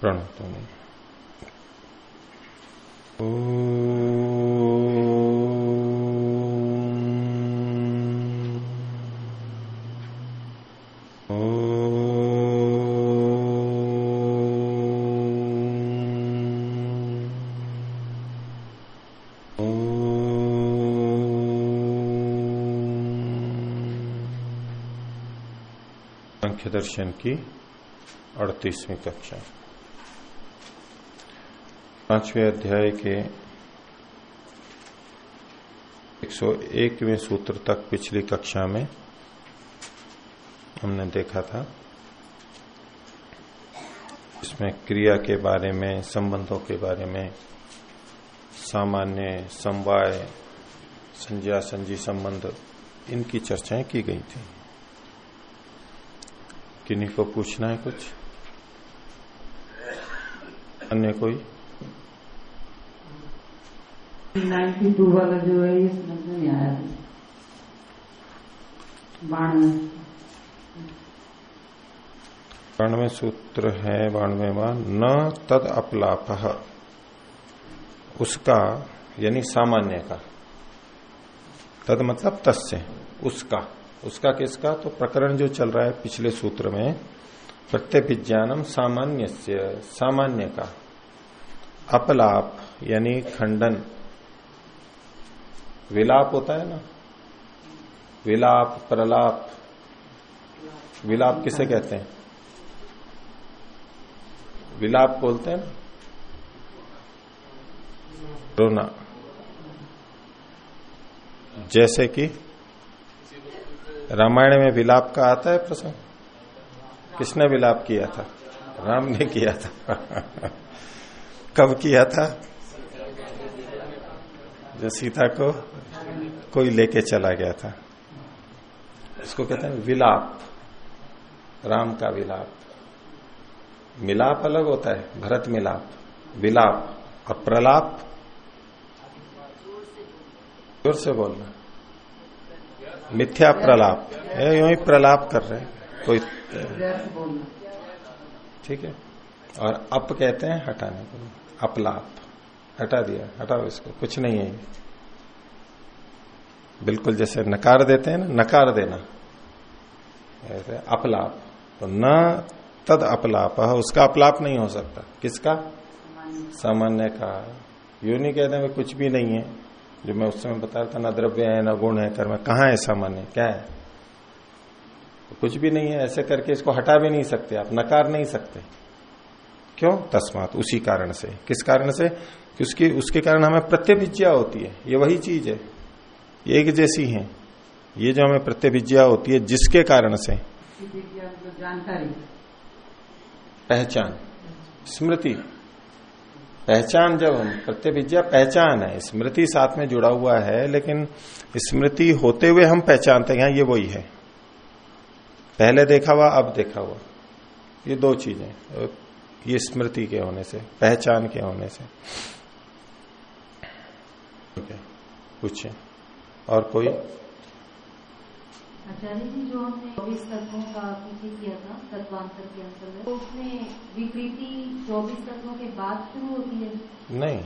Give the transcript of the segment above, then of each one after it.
प्रणतम। सांख्य दर्शन की अड़तीसवीं कक्षा। पाँचवें अध्याय के 101वें सूत्र तक पिछली कक्षा में हमने देखा था। इसमें क्रिया के बारे में, संबंधों के बारे में, सामान्य, समवाय संज्ञा संजी संबंध, इनकी चर्चाएँ की गई थी। किन्हीं को पूछना है कुछ? अन्य कोई? 92 वाला जो है, ये समझ में नहीं आया। बाण बानवे सूत्र है बानवे न तद अपलाप। उसका, यानी सामान्य का। तद मतलब तस्य, उसका। उसका किसका? तो प्रकरण जो चल रहा है पिछले सूत्र में, प्रत्यभिज्ञानम सामान्य सामान्य का। अपलाप, यानी खंडन। विलाप होता है ना? विलाप, प्रलाप। विलाप किसे कहते हैं? विलाप बोलते हैं रोना। जैसे कि रामायण में विलाप का आता है प्रसंग? किसने विलाप किया था? राम ने किया था। कब किया था? जो सीता को कोई लेके चला गया था। इसको कहते हैं विलाप। राम का विलाप। मिलाप अलग होता है, भरत मिलाप। विलाप और प्रलाप। ज़ोर से बोलना। मिथ्या प्रलाप। यू ही प्रलाप कर रहे कोई ठीक है। और अप कहते हैं हटाने को अपलाप। हटा दिया, हटाओ इसको, कुछ नहीं है बिल्कुल जैसे नकार देते हैं ना, नकार देना। ऐसे अपलाप। तो न तद अपलाप, उसका अपलाप नहीं हो सकता। किसका? सामान्य का। यू नहीं कहते में कुछ भी नहीं है। जो मैं उस समय बता रहा था, ना द्रव्य है, ना गुण है, कर्म कहा है सामान्य? क्या है? तो कुछ भी नहीं है, ऐसे करके इसको हटा भी नहीं सकते आप, नकार नहीं सकते। क्यों? तस्मात। उसी कारण से। किस कारण से? कि उसकी उसके कारण हमें प्रत्यभिज्ञा होती है। ये वही चीज़ है। ये एक जैसी है। ये जो हमें प्रत्यभिज्ञा होती है जिसके कारण से? जानकारी। पहचान। स्मृति। पहचान जब हम प्रत्यभिज्ञा पहचान है। स्मृति साथ में जुड़ा हुआ है लेकिन स्मृति होते हुए हम पहचानते हैं। ये वही है। पहले देखा हुआ अब देखा हुआ। ये दो चीज़ें। ये स्मृति के होने से पहचान के होने से। पूछे और कोई? आचार्य जी जो हमने चौबीस तत्वों का पीछे किया था तत्वांतर के अंतर्गत तो उसमें विकृति चौबीस तत्वों के बाद शुरू होती है? नहीं।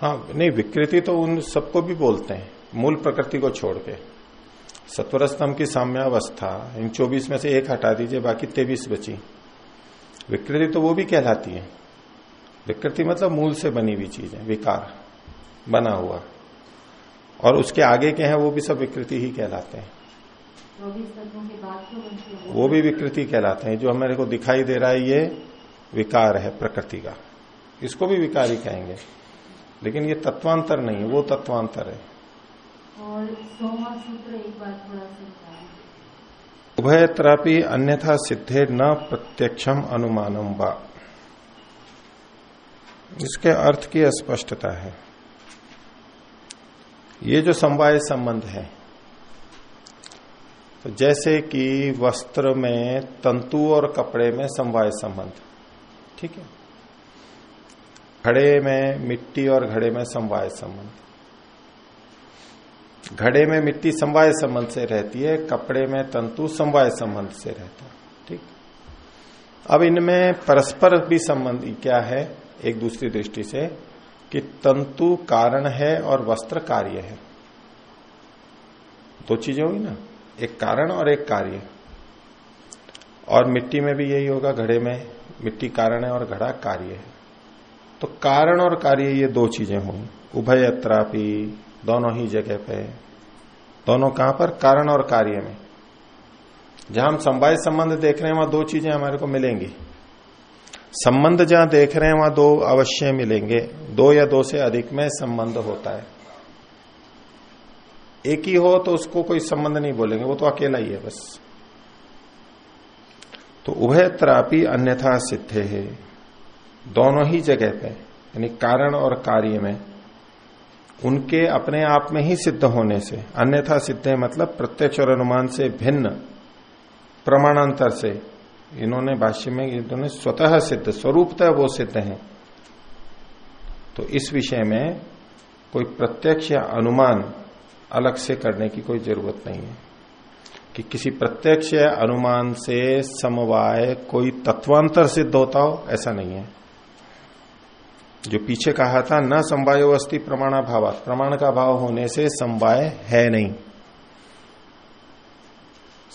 हाँ नहीं विकृति तो उन सबको भी बोलते हैं मूल प्रकृति को छोड़ के। सत्वर स्तंभ की साम्यावस्था इन चौबीस में से एक हटा दीजिए बाकी तेबीस बची। विकृति तो वो भी कहलाती है। विकृति मतलब मूल से बनी हुई चीज़ है विकार बना हुआ। और उसके आगे के हैं वो भी सब विकृति ही कहलाते हैं। बनते हैं। वो भी विकृति कहलाते हैं। जो हमारे को दिखाई दे रहा है ये विकार है प्रकृति का। इसको भी विकार ही कहेंगे। लेकिन ये तत्वांतर नहीं है वो तत्वांतर है। और सोमा सूत्र एक बार थोड़ा सा उभय तरपी अन्यथा सिद्धे न प्रत्यक्षम अनुमानम वा। इसके अर्थ की अस्पष्टता है। ये जो समवाय संबंध है तो जैसे कि वस्त्र में तंतु और कपड़े में समवाय संबंध, ठीक है? घड़े में मिट्टी और घड़े में समवाय संबंध। घड़े में मिट्टी समवाय संबंध से रहती है, कपड़े में तंतु समवाय संबंध से रहता है, ठीक? अब इनमें परस्पर भी संबंध क्या है? एक दूसरी दृष्टि से कि तंतु कारण है और वस्त्र कार्य है। दो चीज़ें होगी ना, एक कारण और एक कार्य। और मिट्टी में भी यही होगा, घड़े में मिट्टी कारण है और घड़ा कार्य है। तो कारण और कार्य ये दो चीज़ें होंगी। उभयत्रापि दोनों ही जगह पे दोनों कहाँ पर? कारण और कार्य में। जहाँ हम संवाय संबंध देख रहे हैं, वहाँ दो चीज़ें हमारे को मिलेंगी। संबंध जहाँ देख रहे हैं, वहाँ दो अवश्य मिलेंगे। दो या दो से अधिक में संबंध होता है। एक ही हो तो उसको कोई संबंध नहीं बोलेंगे, वो तो अकेला ही है बस। तो उभय त्रापी अन्यथा सिद्ध है। दोनों ही जगह पे, यानी कारण और कार्य में उनके अपने आप में ही सिद्ध होने से, अन्यथा सिद्ध है मतलब प्रत्यक्ष और अनुमान से भिन्न, प्रमाणांतर से। इन्होंने भाष्य में इन्होंने स्वतः सिद्ध, स्वरूपतः वो सिद्ध है। तो इस विषय में कोई प्रत्यक्ष या अनुमान अलग से करने की कोई ज़रूरत नहीं है। कि किसी प्रत्यक्ष या अनुमान से समवाय कोई तत्वांतर सिद्ध होता हो, ऐसा नहीं है। जो पीछे कहा था, न समवायो अस्थि प्रमाणा भाव प्रमाण का भाव होने से समवाय है नहीं।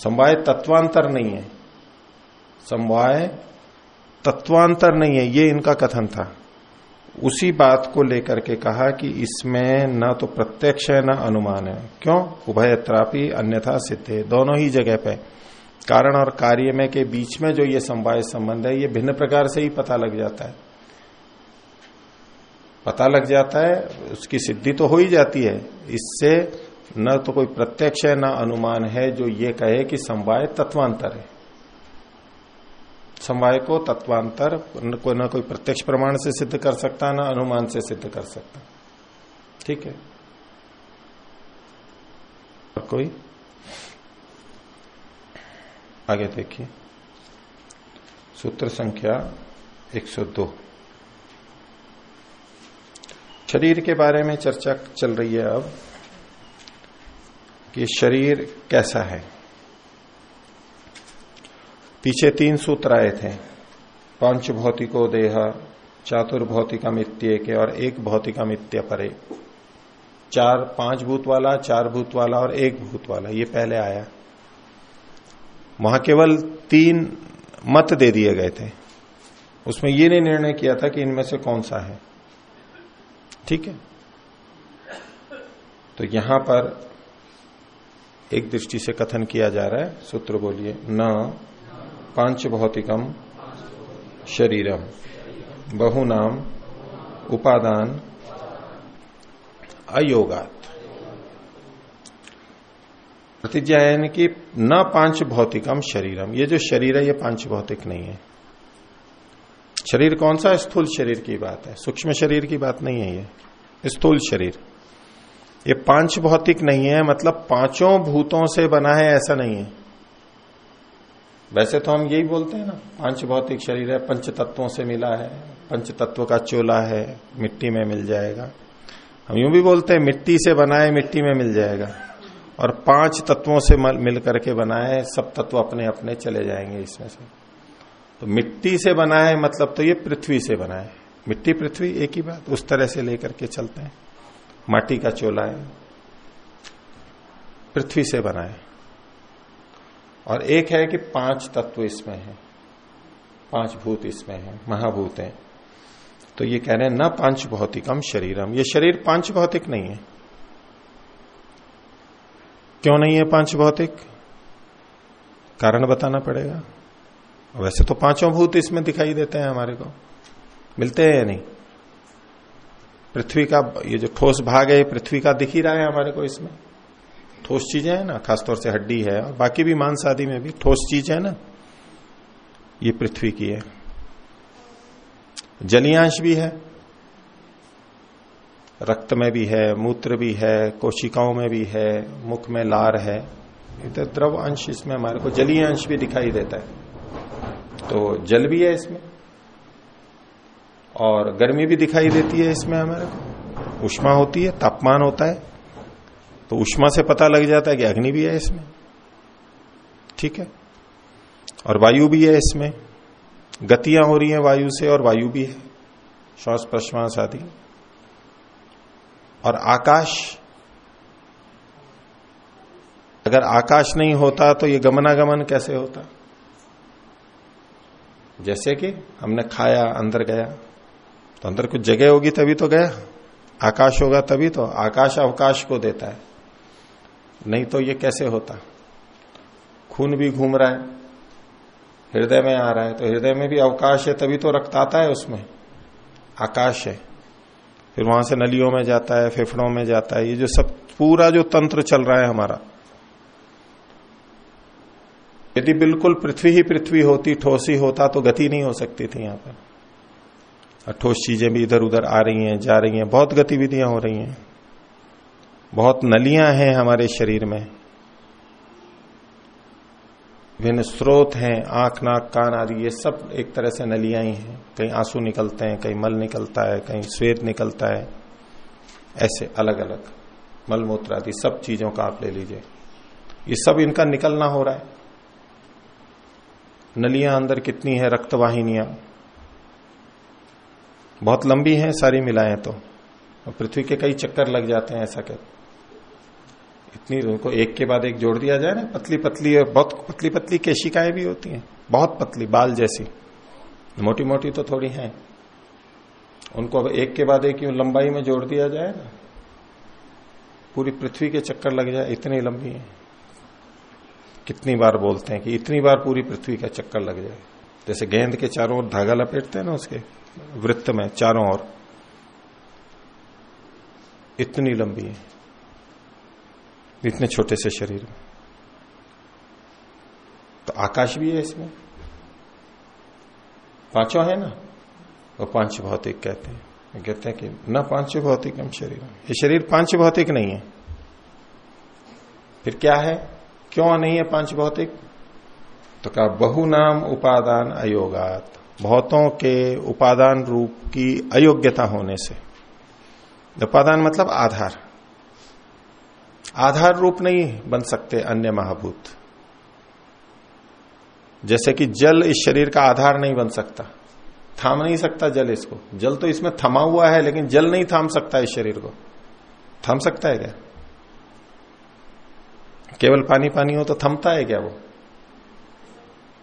समवाय तत्वांतर नहीं है। समवाय तत्वांतर नहीं है, ये इनका कथन था। उसी बात को लेकर के कहा कि इसमें न तो प्रत्यक्ष है, न अनुमान है। क्यों? उभयत्रापि अन्यथा सिद्ध है। दोनों ही जगह पे। कारण और कार्य में के बीच में जो ये समवाय संबंध है, ये भिन्न प्रकार से ही पता लग जाता है। पता लग जाता है, उसकी सिद्धि तो हो ही जाती है। इससे न तो कोई प्रत्यक्ष है, न अनुमान है, जो ये कहे कि समवाय तत्वांतर है। समवाय को तत्वांतर को, न कोई प्रत्यक्ष प्रमाण से सिद्ध कर सकता, न अनुमान से सिद्ध कर सकता। ठीक है? और कोई? आगे देखिए। सूत्र संख्या 102 शरीर के बारे में चर्चा चल रही है अब कि शरीर कैसा है। पीछे तीन सूत्र आए थे, पंच भौतिको देह चातुर्भौतिका मित्य के और एक भौतिका मित्य परे। चार पाँच भूत वाला चार भूत वाला और एक भूत वाला ये पहले आया। वहाँ केवल तीन मत दे दिए गए थे। उसमें ये नहीं निर्णय किया था कि इनमें से कौन सा है। ठीक है? तो यहाँ पर एक दृष्टि से कथन किया जा रहा है, सूत्र बोलिए, न पाँच भौतिकम शरीरम बहुनाम उपादान अयोगात। प्रतिज्ञा यानी कि न पाँच भौतिकम शरीरम, ये जो शरीर है, ये पाँच भौतिक नहीं है। शरीर कौन सा? स्थूल शरीर की बात है। सूक्ष्म शरीर की बात नहीं है ये। स्थूल शरीर। ये पाँच भौतिक नहीं है मतलब पाँचों भूतों से बना है, ऐसा नहीं है। वैसे तो हम यही बोलते हैं ना, पाँच भौतिक शरीर है, पंच तत्वों से मिला है, पंच तत्व का चोला है, मिट्टी में मिल जाएगा। हम यूँ भी बोलते हैं, मिट्टी से बनाए मिट्टी में मिल जाएगा। और पाँच तत्वों से मिल करके बनाए सब तत्व अपने अपने चले जाएँगे इसमें से। तो मिट्टी से बनाए मतलब तो ये पृथ्वी से बनाए। मिट्टी पृथ्वी एक ही बात, उस तरह से लेकर के चलते हैं। माटी का चोला है, पृथ्वी से बनाए। और एक है कि पाँच तत्व इसमें है, पाँच भूत इसमें है, महाभूत है। तो ये कह रहे हैं, न पाँच भौतिकम शरीरम। ये शरीर पाँच भौतिक नहीं है। क्यों नहीं है पाँच भौतिक? कारण बताना पड़ेगा। वैसे तो पाँचों भूत इसमें दिखाई देते हैं हमारे को। मिलते हैं या नहीं? पृथ्वी का, ये जो ठोस भाग है पृथ्वी का दिख ही रहा है हमारे को इसमें। ठोस चीज़ें है ना, खासतौर से हड्डी है, और बाकी भी मांस आदि में भी ठोस चीज़ है ना। ये पृथ्वी की है। जलियांश भी है, रक्त में भी है, मूत्र भी है, कोशिकाओं में भी है, मुख में लार है। इधर द्रव अंश इसमें हमारे को जलीय अंश भी दिखाई देता है। तो जल भी है इसमें। और गर्मी भी दिखाई देती है इसमें हमारे को। उष्मा होती है, तापमान होता है तो उष्मा से पता लग जाता है कि अग्नि भी है इसमें। ठीक है? और वायु भी है इसमें। गतियाँ हो रही हैं वायु से और वायु भी है। श्वास प्रश्वास आदि। और आकाश, अगर आकाश नहीं होता तो ये गमनागमन कैसे होता? जैसे कि हमने खाया, अंदर गया। तो अंदर कुछ जगह होगी तभी तो गया। आकाश होगा तभी तो। आकाश अवकाश को देता है। नहीं तो ये कैसे होता? खून भी घूम रहा है। हृदय में आ रहा है। तो हृदय में भी अवकाश है, तभी तो रक्त आता है उसमें। आकाश है। फिर वहाँ से नलियों में जाता है, फेफड़ों में जाता है। ये जो सब, पूरा जो तंत्र चल रहा है हमारा यदि बिल्कुल पृथ्वी ही पृथ्वी होती, ठोस ही होता तो गति नहीं हो सकती थी यहाँ पर। ठोस चीज़ें भी इधर उधर आ रही हैं, जा रही हैं, बहुत गतिविधियाँ हो रही हैं। बहुत नलियाँ हैं हमारे शरीर में। विभिन्न स्रोत हैं, आँख, नाक, कान आदि, ये सब एक तरह से नलियाँ ही हैं। कहीं आँसू निकलते हैं, कहीं मल निकलता है, कहीं श्वेत निकलता है। ऐसे अलग अलग मल मूत्र आदि, सब चीज़ों का आप ले लीजिए। ये सब इनका निकलना हो रहा है। नलियाँ अंदर कितनी है रक्तवाहिनियाँ? बहुत लंबी हैं, सारी मिलाएँ तो। पृथ्वी के कई चक्कर लग जाते हैं, ऐसा कहते इतनी उनको एक के बाद एक जोड़ दिया जाए ना पतली पतली और बहुत पतली पतली केशिकाएँ भी होती हैं, बहुत पतली, बाल जैसी। मोटी मोटी तो थोड़ी हैं। उनको अब एक के बाद एक लंबाई में जोड़ दिया जाए ना, पूरी पृथ्वी के चक्कर लग जाए, इतनी लंबी है। कितनी बार बोलते हैं कि इतनी बार पूरी पृथ्वी का चक्कर लग जाए। जैसे गेंद के चारों ओर धागा लपेटते हैं ना उसके, वृत्त में चारों ओर। इतनी लंबी है। इतने छोटे से शरीर में। तो आकाश भी है इसमें। पाँचों है ना? वो पाँच भौतिक कहते हैं। कहते हैं कि न पाँच भौतिक, हम शरीर ये शरीर पाँच भौतिक नहीं है। फिर क्या है? क्यों नहीं है पाँच भौतिक? तो कहा, बहु नाम उपादान अयोगात। भौतों के उपादान रूप की अयोग्यता होने से। उपादान मतलब आधार। आधार रूप नहीं बन सकते अन्य महाभूत। जैसे कि जल इस शरीर का आधार नहीं बन सकता। थाम नहीं सकता जल इसको। जल तो इसमें थमा हुआ है, लेकिन जल नहीं थाम सकता इस शरीर को। थाम सकता है क्या? केवल पानी पानी हो तो थमता है क्या वो?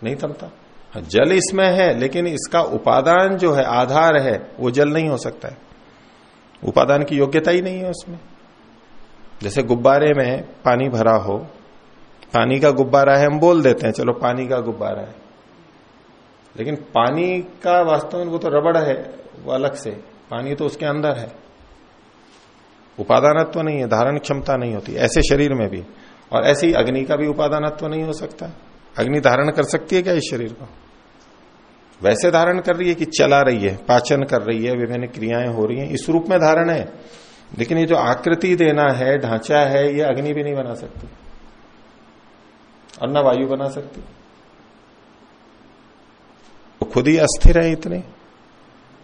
नहीं थमता। हाँ, जल इसमें है लेकिन इसका उपादान जो है आधार है वो जल नहीं हो सकता है। उपादान की योग्यता ही नहीं है उसमें। जैसे गुब्बारे में पानी भरा हो पानी का गुब्बारा है हम बोल देते हैं चलो पानी का गुब्बारा है। लेकिन पानी का वास्तव में वो तो रबड़ है वो अलग से। पानी तो उसके अंदर है। उपादानत्व तो नहीं है धारण क्षमता नहीं होती ऐसे शरीर में भी। और ऐसे अग्नि का भी उपादानत्व नहीं हो सकता। अग्नि धारण कर सकती है क्या इस शरीर को? वैसे धारण कर रही है कि चला रही है, पाचन कर रही है, विभिन्न क्रियाएँ हो रही हैं, इस रूप में धारण है। लेकिन ये जो आकृति देना है, ढांचा है, ये अग्नि भी नहीं बना सकती। और न वायु बना सकती। तो खुद ही अस्थिर है इतने।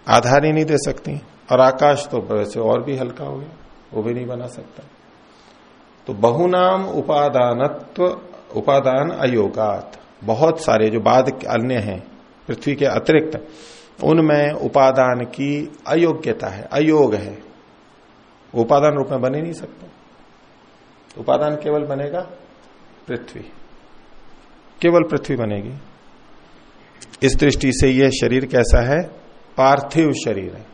आधार ही नहीं दे सकती। और आकाश तो वैसे और भी हल्का हो गया, वो भी नहीं बना सकता। तो बहुनाम उपादानत्व, उपादान अयोगात। बहुत सारे जो बाद अन्य हैं, पृथ्वी के अतिरिक्त, उनमें उपादान की अयोग्यता है, अयोग है। उपादान रूप में बन नहीं सकते। उपादान केवल बनेगा पृथ्वी। केवल पृथ्वी बनेगी। इस दृष्टि से यह शरीर कैसा है? पार्थिव शरीर है।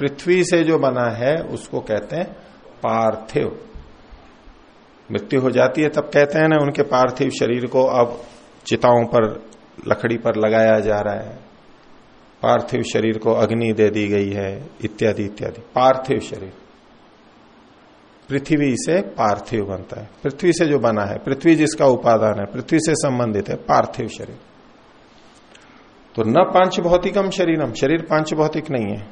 पृथ्वी से जो बना है, उसको कहते हैं पार्थिव। मृत्यु हो जाती है, तब कहते हैं ना, उनके पार्थिव शरीर को अब चिताओं पर, लकड़ी पर लगाया जा रहा है। पार्थिव शरीर को अग्नि दे दी गई है, इत्यादि इत्यादि। पार्थिव शरीर। पृथ्वी से पार्थिव बनता है। पृथ्वी से जो बना है, पृथ्वी जिसका उपादान है, पृथ्वी से संबंधित है, पार्थिव शरीर। तो न पाँच भौतिकम शरीरम, शरीर पाँच भौतिक नहीं है।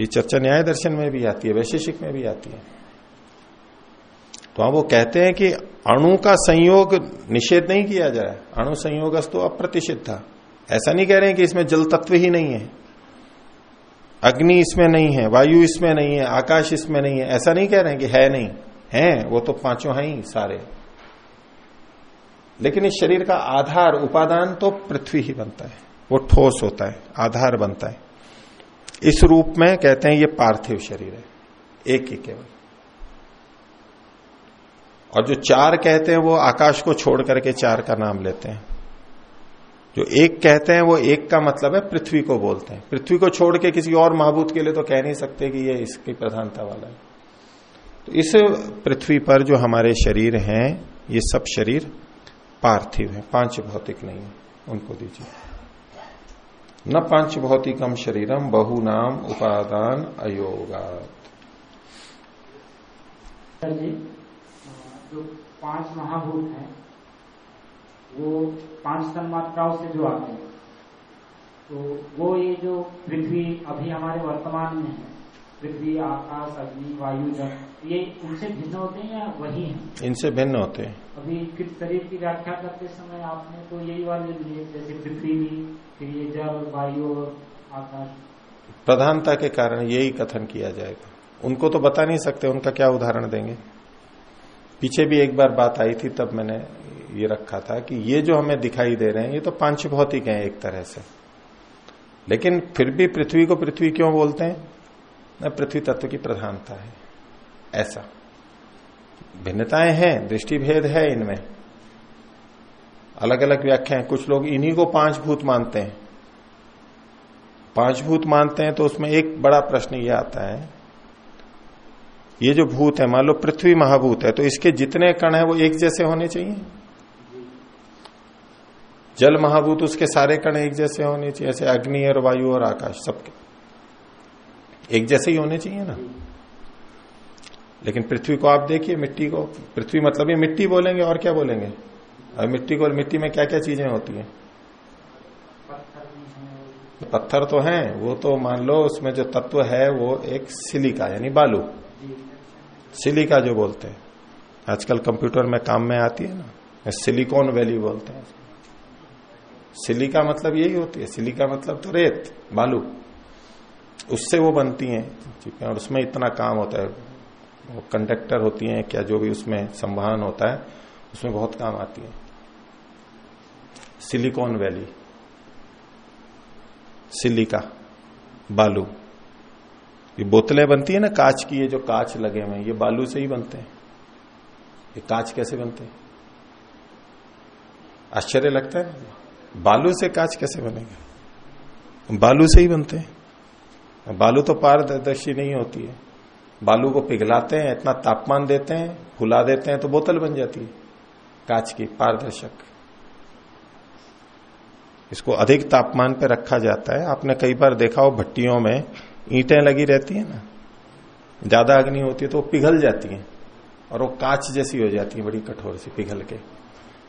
ये चर्चा न्याय दर्शन में भी आती है, वैशेषिक में भी आती है। तो हम वो कहते हैं कि अणु का संयोग निषेध नहीं किया जाए। अणु संयोग तो अप्रतिषिध था। ऐसा नहीं कह रहे हैं कि इसमें जल तत्व ही नहीं है। अग्नि इसमें नहीं है, वायु इसमें नहीं है, आकाश इसमें नहीं है। ऐसा नहीं कह रहे हैं कि है नहीं। है, वो तो पाँचों हैं ही सारे। लेकिन इस शरीर का आधार, उपादान तो पृथ्वी ही बनता है। वो ठोस होता है, आधार बनता है। इस रूप में कहते हैं ये पार्थिव शरीर है। एक ही केवल। और जो चार कहते हैं वो आकाश को छोड़ करके चार का नाम लेते हैं। जो एक कहते हैं वो एक का मतलब है पृथ्वी को बोलते हैं। पृथ्वी को छोड़ के किसी और महाभूत के लिए तो कह नहीं सकते कि ये इसकी प्रधानता वाला है। तो इस पृथ्वी पर जो हमारे शरीर हैं, ये सब शरीर पार्थिव है। पाँच भौतिक नहीं है, उनको दीजिए। न पाँच भौतिकम शरीरम, बहु नाम उपादान अयोगात। जी पाँच महाभूत हैं वो पाँच तन्मात्राओं से जो आते हैं तो वो ये जो पृथ्वी अभी हमारे वर्तमान में है पृथ्वी आकाश अग्नि वायु जल ये उनसे भिन्न होते हैं या वही हैं? इनसे भिन्न होते हैं। अभी फिर शरीर की व्याख्या करते समय आपने तो यही वाले लिए जैसे पृथ्वी फिर ये जल वायु और आकाश। प्रधानता के कारण यही कथन किया जाएगा। उनको तो बता नहीं सकते उनका क्या उदाहरण देंगे? पीछे भी एक बार बात आई थी, तब मैंने ये रखा था कि ये जो हमें दिखाई दे रहे हैं, ये तो पाँच भौतिक हैं एक तरह से। लेकिन फिर भी पृथ्वी को पृथ्वी क्यों बोलते हैं? पृथ्वी तत्व की प्रधानता है। ऐसा। भिन्नताएँ हैं दृष्टि भेद है इनमें। अलग अलग व्याख्या है कुछ लोग इन्हीं को पाँच भूत मानते हैं। पाँच भूत मानते हैं तो उसमें एक बड़ा प्रश्न यह आता है ये जो भूत है, मान लो पृथ्वी महाभूत है तो इसके जितने कण है वो एक जैसे होने चाहिए? जल महाभूत, उसके सारे कण एक जैसे होने चाहिए, ऐसे अग्नि और वायु और आकाश, सबके। एक जैसे ही होने चाहिए ना? लेकिन पृथ्वी को आप देखिए, मिट्टी को। पृथ्वी मतलब ये मिट्टी बोलेंगे और क्या बोलेंगे? और मिट्टी को, मिट्टी में क्या क्या चीज़ें होती है? पत्थर तो हैं, वो तो मान लो उसमें जो तत्व है, वो एक सिलिका, यानी बालू। सिलिका जो बोलते हैं। आजकल कंप्यूटर में काम में आती है ना सिलिकॉन वैली बोलते हैं। सिलिका मतलब यही होती है, सिलिका मतलब तो रेत, बालू। उससे वो बनती हैं, ठीक है, और उसमें इतना काम होता है। वो कंडक्टर होती हैं क्या जो भी उसमें संवहन होता है, उसमें बहुत काम आती है। सिलिकॉन वैली, सिलिका, बालू। ये बोतलें बनती है ना, कांच की, ये जो कांच लगे हुए ये बालू से ही बनते हैं। ये कांच कैसे बनते हैं? आश्चर्य लगता है बालू से कांच कैसे बनेगा? बालू से ही बनते हैं। बालू तो पारदर्शी नहीं होती है। बालू को पिघलाते हैं, इतना तापमान देते हैं, फुला देते हैं तो बोतल बन जाती है। कांच की पारदर्शक। इसको अधिक तापमान पर रखा जाता है। आपने कई बार देखा हो, भट्टियों में ईंटें लगी रहती है ना। ज़्यादा अग्नि होती है तो वो पिघल जाती है और वो कांच जैसी हो जाती है बड़ी कठोर सी पिघल के।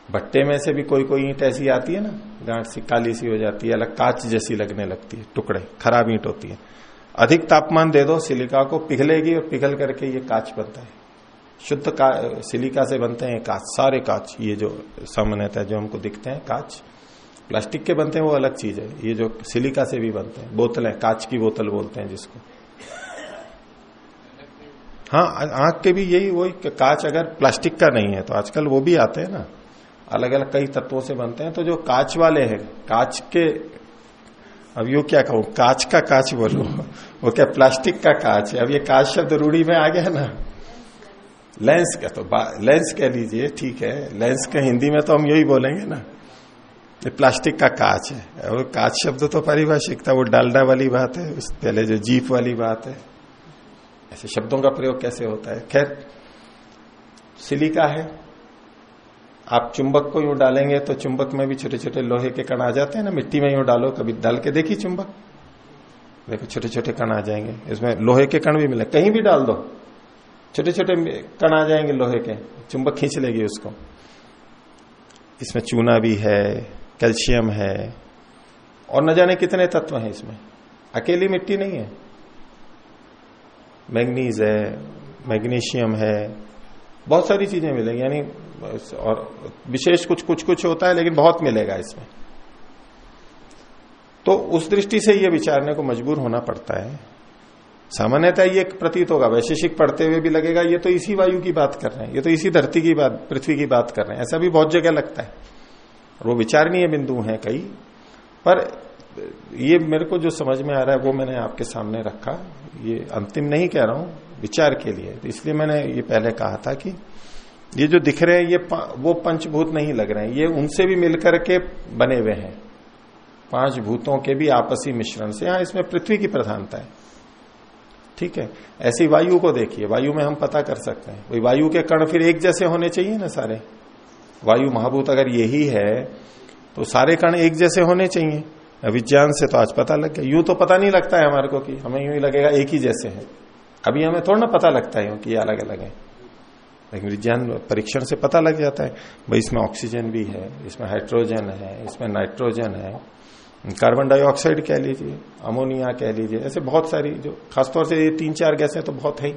भट्टे में से भी कोई कोई ईंट ऐसी आती है ना गांठ सी काली सी हो जाती है अलग कांच जैसी लगने लगती है टुकड़े खराब ईंट होती है। अधिक तापमान दे दो सिलिका को पिघलेगी और पिघल करके ये कांच बनता है। शुद्ध का, सिलिका से बनते हैं कांच सारे कांच ये जो सामान्यतः जो हमको दिखते हैं कांच। प्लास्टिक के बनते हैं, वो अलग चीज़ है। ये जो सिलिका से भी बनते हैं, बोतलें, कांच की बोतल बोलते हैं जिसको। हाँ आँख के भी यही, वही कांच अगर प्लास्टिक का नहीं है तो आजकल वो भी आते हैं ना। अलग अलग कई तत्वों से बनते हैं तो जो कांच वाले हैं, कांच के, अब यो क्या कहूँ, कांच का कांच बोलो, वो क्या प्लास्टिक का कांच है? अब ये कांच शब्द रूढ़ी में आ गया ना। लेंस का तो लेंस कह लीजिए, ठीक है। लेंस का हिंदी में तो हम यही बोलेंगे ना। ये प्लास्टिक का कांच है। और कांच शब्द तो पारिभाषिक था, वो डालडा वाली बात है, उस पहले जो जीप वाली बात है। ऐसे शब्दों का प्रयोग कैसे होता है? खैर, सिलिका है। आप चुंबक को यूँ डालेंगे तो चुंबक में भी छोटे छोटे लोहे के कण आ जाते हैं ना, मिट्टी में यूँ डालो, कभी डाल के देखिए चुंबक? देखो छोटे छोटे कण आ जाएँगे। इसमें लोहे के कण भी मिले। कहीं भी डाल दो। छोटे छोटे कण आ जाएँगे लोहे के। चुंबक खींच लेगी उसको। इसमें चूना भी है। कैल्शियम है। और न जाने कितने तत्व हैं इसमें। अकेली मिट्टी नहीं है। मैग्नीज है, मैग्नीशियम है, बहुत सारी चीज़ें मिलेंगी। यानी और विशेष कुछ कुछ कुछ होता है, लेकिन बहुत मिलेगा इसमें। तो उस दृष्टि से ये विचारने को मजबूर होना पड़ता है। सामान्यतः ये प्रतीत होगा। वैशेषिक पढ़ते हुए भी लगेगा, ये तो इसी वायु की बात कर रहे हैं, ये तो इसी धरती की बात, पृथ्वी की बात कर रहे हैं। ऐसा भी बहुत जगह लगता है। और वो विचारणीय बिंदु है कई, पर ये मेरे को जो समझ में आ रहा है, वो मैंने आपके सामने रखा। ये अंतिम नहीं कह रहा हूँ, विचार के लिए। तो इसलिए मैंने ये पहले कहा था कि ये जो दिख रहे हैं, ये वो पंचभूत नहीं लग रहे हैं। ये उनसे भी मिलकर के बने हुए हैं। पाँच भूतों के भी आपसी मिश्रण से। यहाँ इसमें पृथ्वी की प्रधानता है। ठीक है? ऐसी वायु को देखिए। वायु में हम पता कर सकते हैं। वही वायु के कण फिर एक जैसे होने चाहिए ना सारे। वायु महाभूत अगर यही है तो सारे कण एक जैसे होने चाहिए। विज्ञान से तो आज पता लग गया। यूँ तो पता नहीं लगता है हमारे को कि हमें यूँ ही लगेगा, एक ही जैसे है। अभी हमें थोड़ा ना पता लगता है कि ये अलग अलग है। लेकिन विज्ञान परीक्षण से पता लग जाता है, भाई इसमें ऑक्सीजन भी है, इसमें हाइड्रोजन है, इसमें नाइट्रोजन है, कार्बन डाइऑक्साइड कह लीजिए, अमोनिया कह लीजिए, ऐसे बहुत सारी जो, खासतौर से ये तीन चार गैसें तो बहुत है।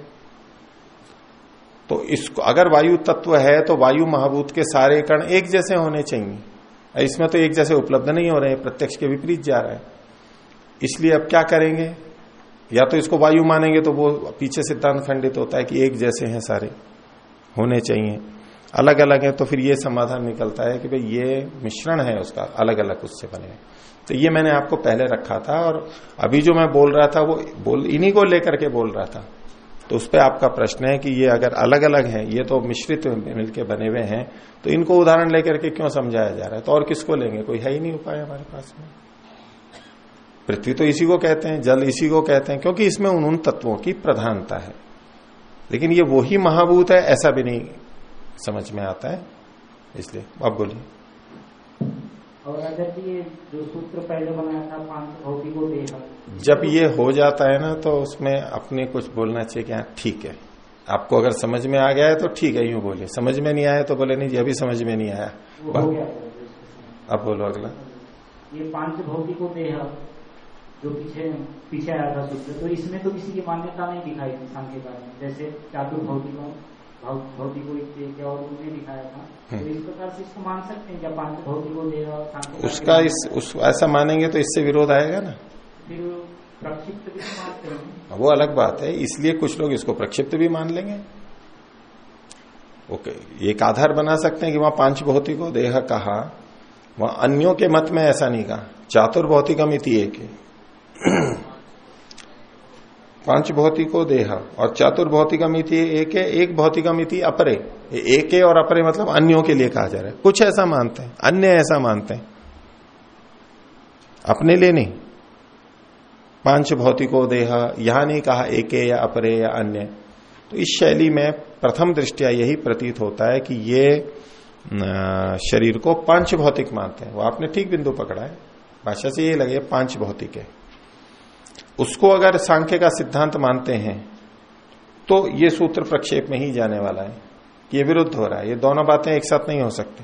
तो इसको, अगर वायु तत्व है तो वायु महाभूत के सारे कण एक जैसे होने चाहिए। इसमें तो एक जैसे उपलब्ध नहीं हो रहे हैं, प्रत्यक्ष के विपरीत जा रहा है। इसलिए अब क्या करेंगे? या तो इसको वायु मानेंगे तो वो पीछे सिद्धांत खंडित होता है कि एक जैसे हैं सारे, होने चाहिए। अलग अलग है तो फिर ये समाधान निकलता है कि भाई ये मिश्रण है उसका अलग अलग उससे बने तो ये मैंने आपको पहले रखा था और अभी जो मैं बोल रहा था वो बोल, इन्हीं को लेकर के बोल रहा था। तो उस पर आपका प्रश्न है कि ये अगर अलग अलग है, ये तो मिश्रित मिलके बने हुए हैं तो इनको उदाहरण लेकर के क्यों समझाया जा रहा है? तो और किसको लेंगे? कोई है ही नहीं उपाय हमारे पास में। पृथ्वी तो इसी को कहते हैं, जल इसी को कहते हैं, क्योंकि इसमें उन उन तत्वों की प्रधानता है। लेकिन ये वही महाभूत है, ऐसा भी नहीं समझ में आता है, इसलिए आप बोलिए। और अगर ये जो सूत्र पहले बनाया था पाँच जब ये हो जाता है ना तो उसमें अपने कुछ बोलना चाहिए कि हाँ ठीक है। आपको अगर समझ में आ गया है तो ठीक है यूँ बोलिए। समझ में नहीं आया तो बोले नहीं जी अभी समझ में नहीं आया। अब बोलो अगला। ये पाँच भौतिको देह जो पीछे पीछे आया था सूत्र तो इसमें तो किसी की मान्यता नहीं दिखाई थी में जैसे चातुर भौतिकों भौतिको और उन्होंने दिखाया था। तो हम्म। इस प्रकार से इसको मान सकते हैं जब पाँच भौतिको देह उसका इस उस ऐसा मानेंगे तो इससे विरोध आएगा ना? फिर प्रक्षिप्त भी तो मानते हैं। वो अलग बात है इसलिए कुछ लोग इसको प्रक्षिप्त भी मान लेंगे। ओके एक आधार बना सकते हैं कि वहाँ पाँच भौतिको देह कहा। वहाँ अन्यों के मत में ऐसा नहीं कहा। चातुर भौतिकम इति एक पाँच भौतिको देह और चातुर भौतिकमिति एक है, एक भौतिकमिति अपरे। एक और अपरे मतलब अन्यों के लिए कहा जा रहा है। कुछ ऐसा मानते हैं, अन्य ऐसा मानते हैं। अपने लिए नहीं। पाँच भौतिको देह यहाँ नहीं कहा एक या अपरे या अन्य। तो इस शैली में प्रथम दृष्टिया यही प्रतीत होता है कि ये शरीर को पाँच भौतिक मानते हैं। वो आपने ठीक बिंदु पकड़ा है। भाषा से ये लगे पाँच भौतिक है। उसको अगर सांख्य का सिद्धांत मानते हैं तो ये सूत्र प्रक्षेप में ही जाने वाला है ये विरुद्ध हो रहा है। ये दोनों बातें एक साथ नहीं हो सकती।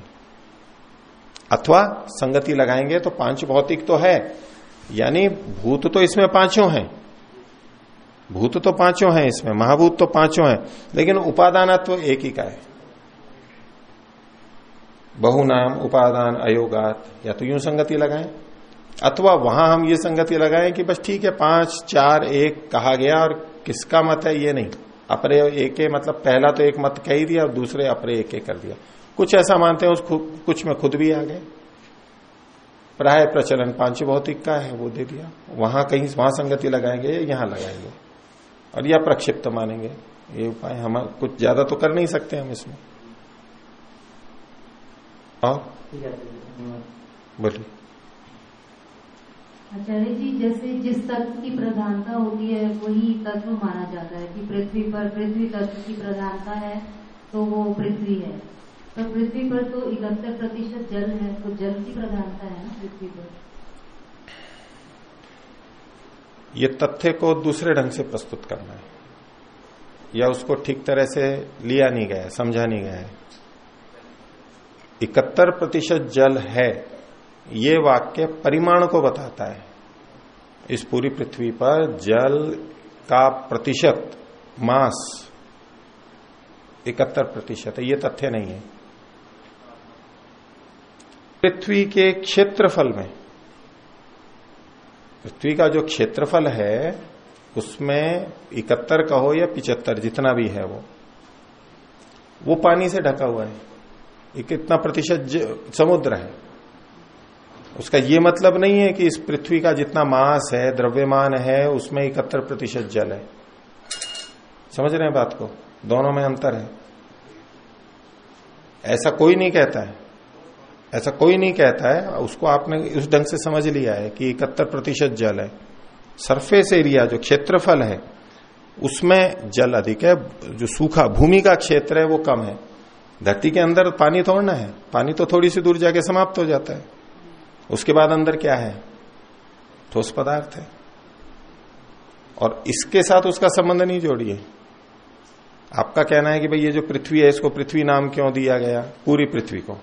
अथवा संगति लगाएँगे तो पाँच भौतिक तो है, यानी भूत तो इसमें पाँचों हैं। भूत तो पाँचों हैं इसमें, महाभूत तो पाँचों हैं, लेकिन उपादानत्व एक ही का है। बहुनाम उपादान अयोगात, या तो यूँ संगति लगाएँ अथवा वहाँ हम ये संगति लगाएँ कि बस ठीक है पाँच चार एक कहा गया और किसका मत है ये नहीं। अपरे एक मतलब पहला तो एक मत कह ही दिया और दूसरे अपरे एक कर दिया। कुछ ऐसा मानते हैं उस कुछ में खुद भी आ गए। प्राय प्रचलन पाँच भौतिक का है वो दे दिया। वहाँ कहीं वहाँ संगति लगाएँगे यहाँ लगाएँगे? और या प्रक्षिप्त मानेंगे। ये उपाय हम कुछ ज़्यादा तो कर नहीं सकते हम इसमें। और? बोलिए। आचार्य जी, जैसे जिस तत्व की प्रधानता होती है, वही तत्व माना जाता है कि पृथ्वी पर पृथ्वी तत्व की प्रधानता है तो वो पृथ्वी है। तो पृथ्वी पर तो इकहत्तर प्रतिशत जल है तो जल की प्रधानता है ना पृथ्वी पर? ये तथ्य को दूसरे ढंग से प्रस्तुत करना है। या उसको ठीक तरह से लिया नहीं गया समझा नहीं गया है। इकहत्तर प्रतिशत जल है, ये वाक्य परिमाण को बताता है। इस पूरी पृथ्वी पर जल का प्रतिशत, मास, इकहत्तर प्रतिशत है ये तथ्य नहीं है। पृथ्वी के क्षेत्रफल में, पृथ्वी का जो क्षेत्रफल है, उसमें इकहत्तर का हो या पिचहत्तर, जितना भी है वो वो पानी से ढका हुआ है। कितना प्रतिशत समुद्र है। उसका ये मतलब नहीं है कि इस पृथ्वी का जितना मास है, द्रव्यमान है, उसमें इकहत्तर प्रतिशत जल है। समझ रहे हैं बात को? दोनों में अंतर है। ऐसा कोई नहीं कहता है। ऐसा कोई नहीं कहता है। उसको आपने उस ढंग से समझ लिया है कि इकहत्तर प्रतिशत जल है। सरफेस एरिया जो क्षेत्रफल है, उसमें जल अधिक है, जो सूखा भूमि का क्षेत्र है, वो कम है। धरती के अंदर पानी थोड़ना है। पानी तो थोड़ी सी दूर जाके समाप्त हो जाता है। उसके बाद अंदर क्या है? ठोस पदार्थ है। और इसके साथ उसका संबंध नहीं जोड़िए। आपका कहना है कि भाई ये जो पृथ्वी है, इसको पृथ्वी नाम क्यों दिया गया? पूरी पृथ्वी को।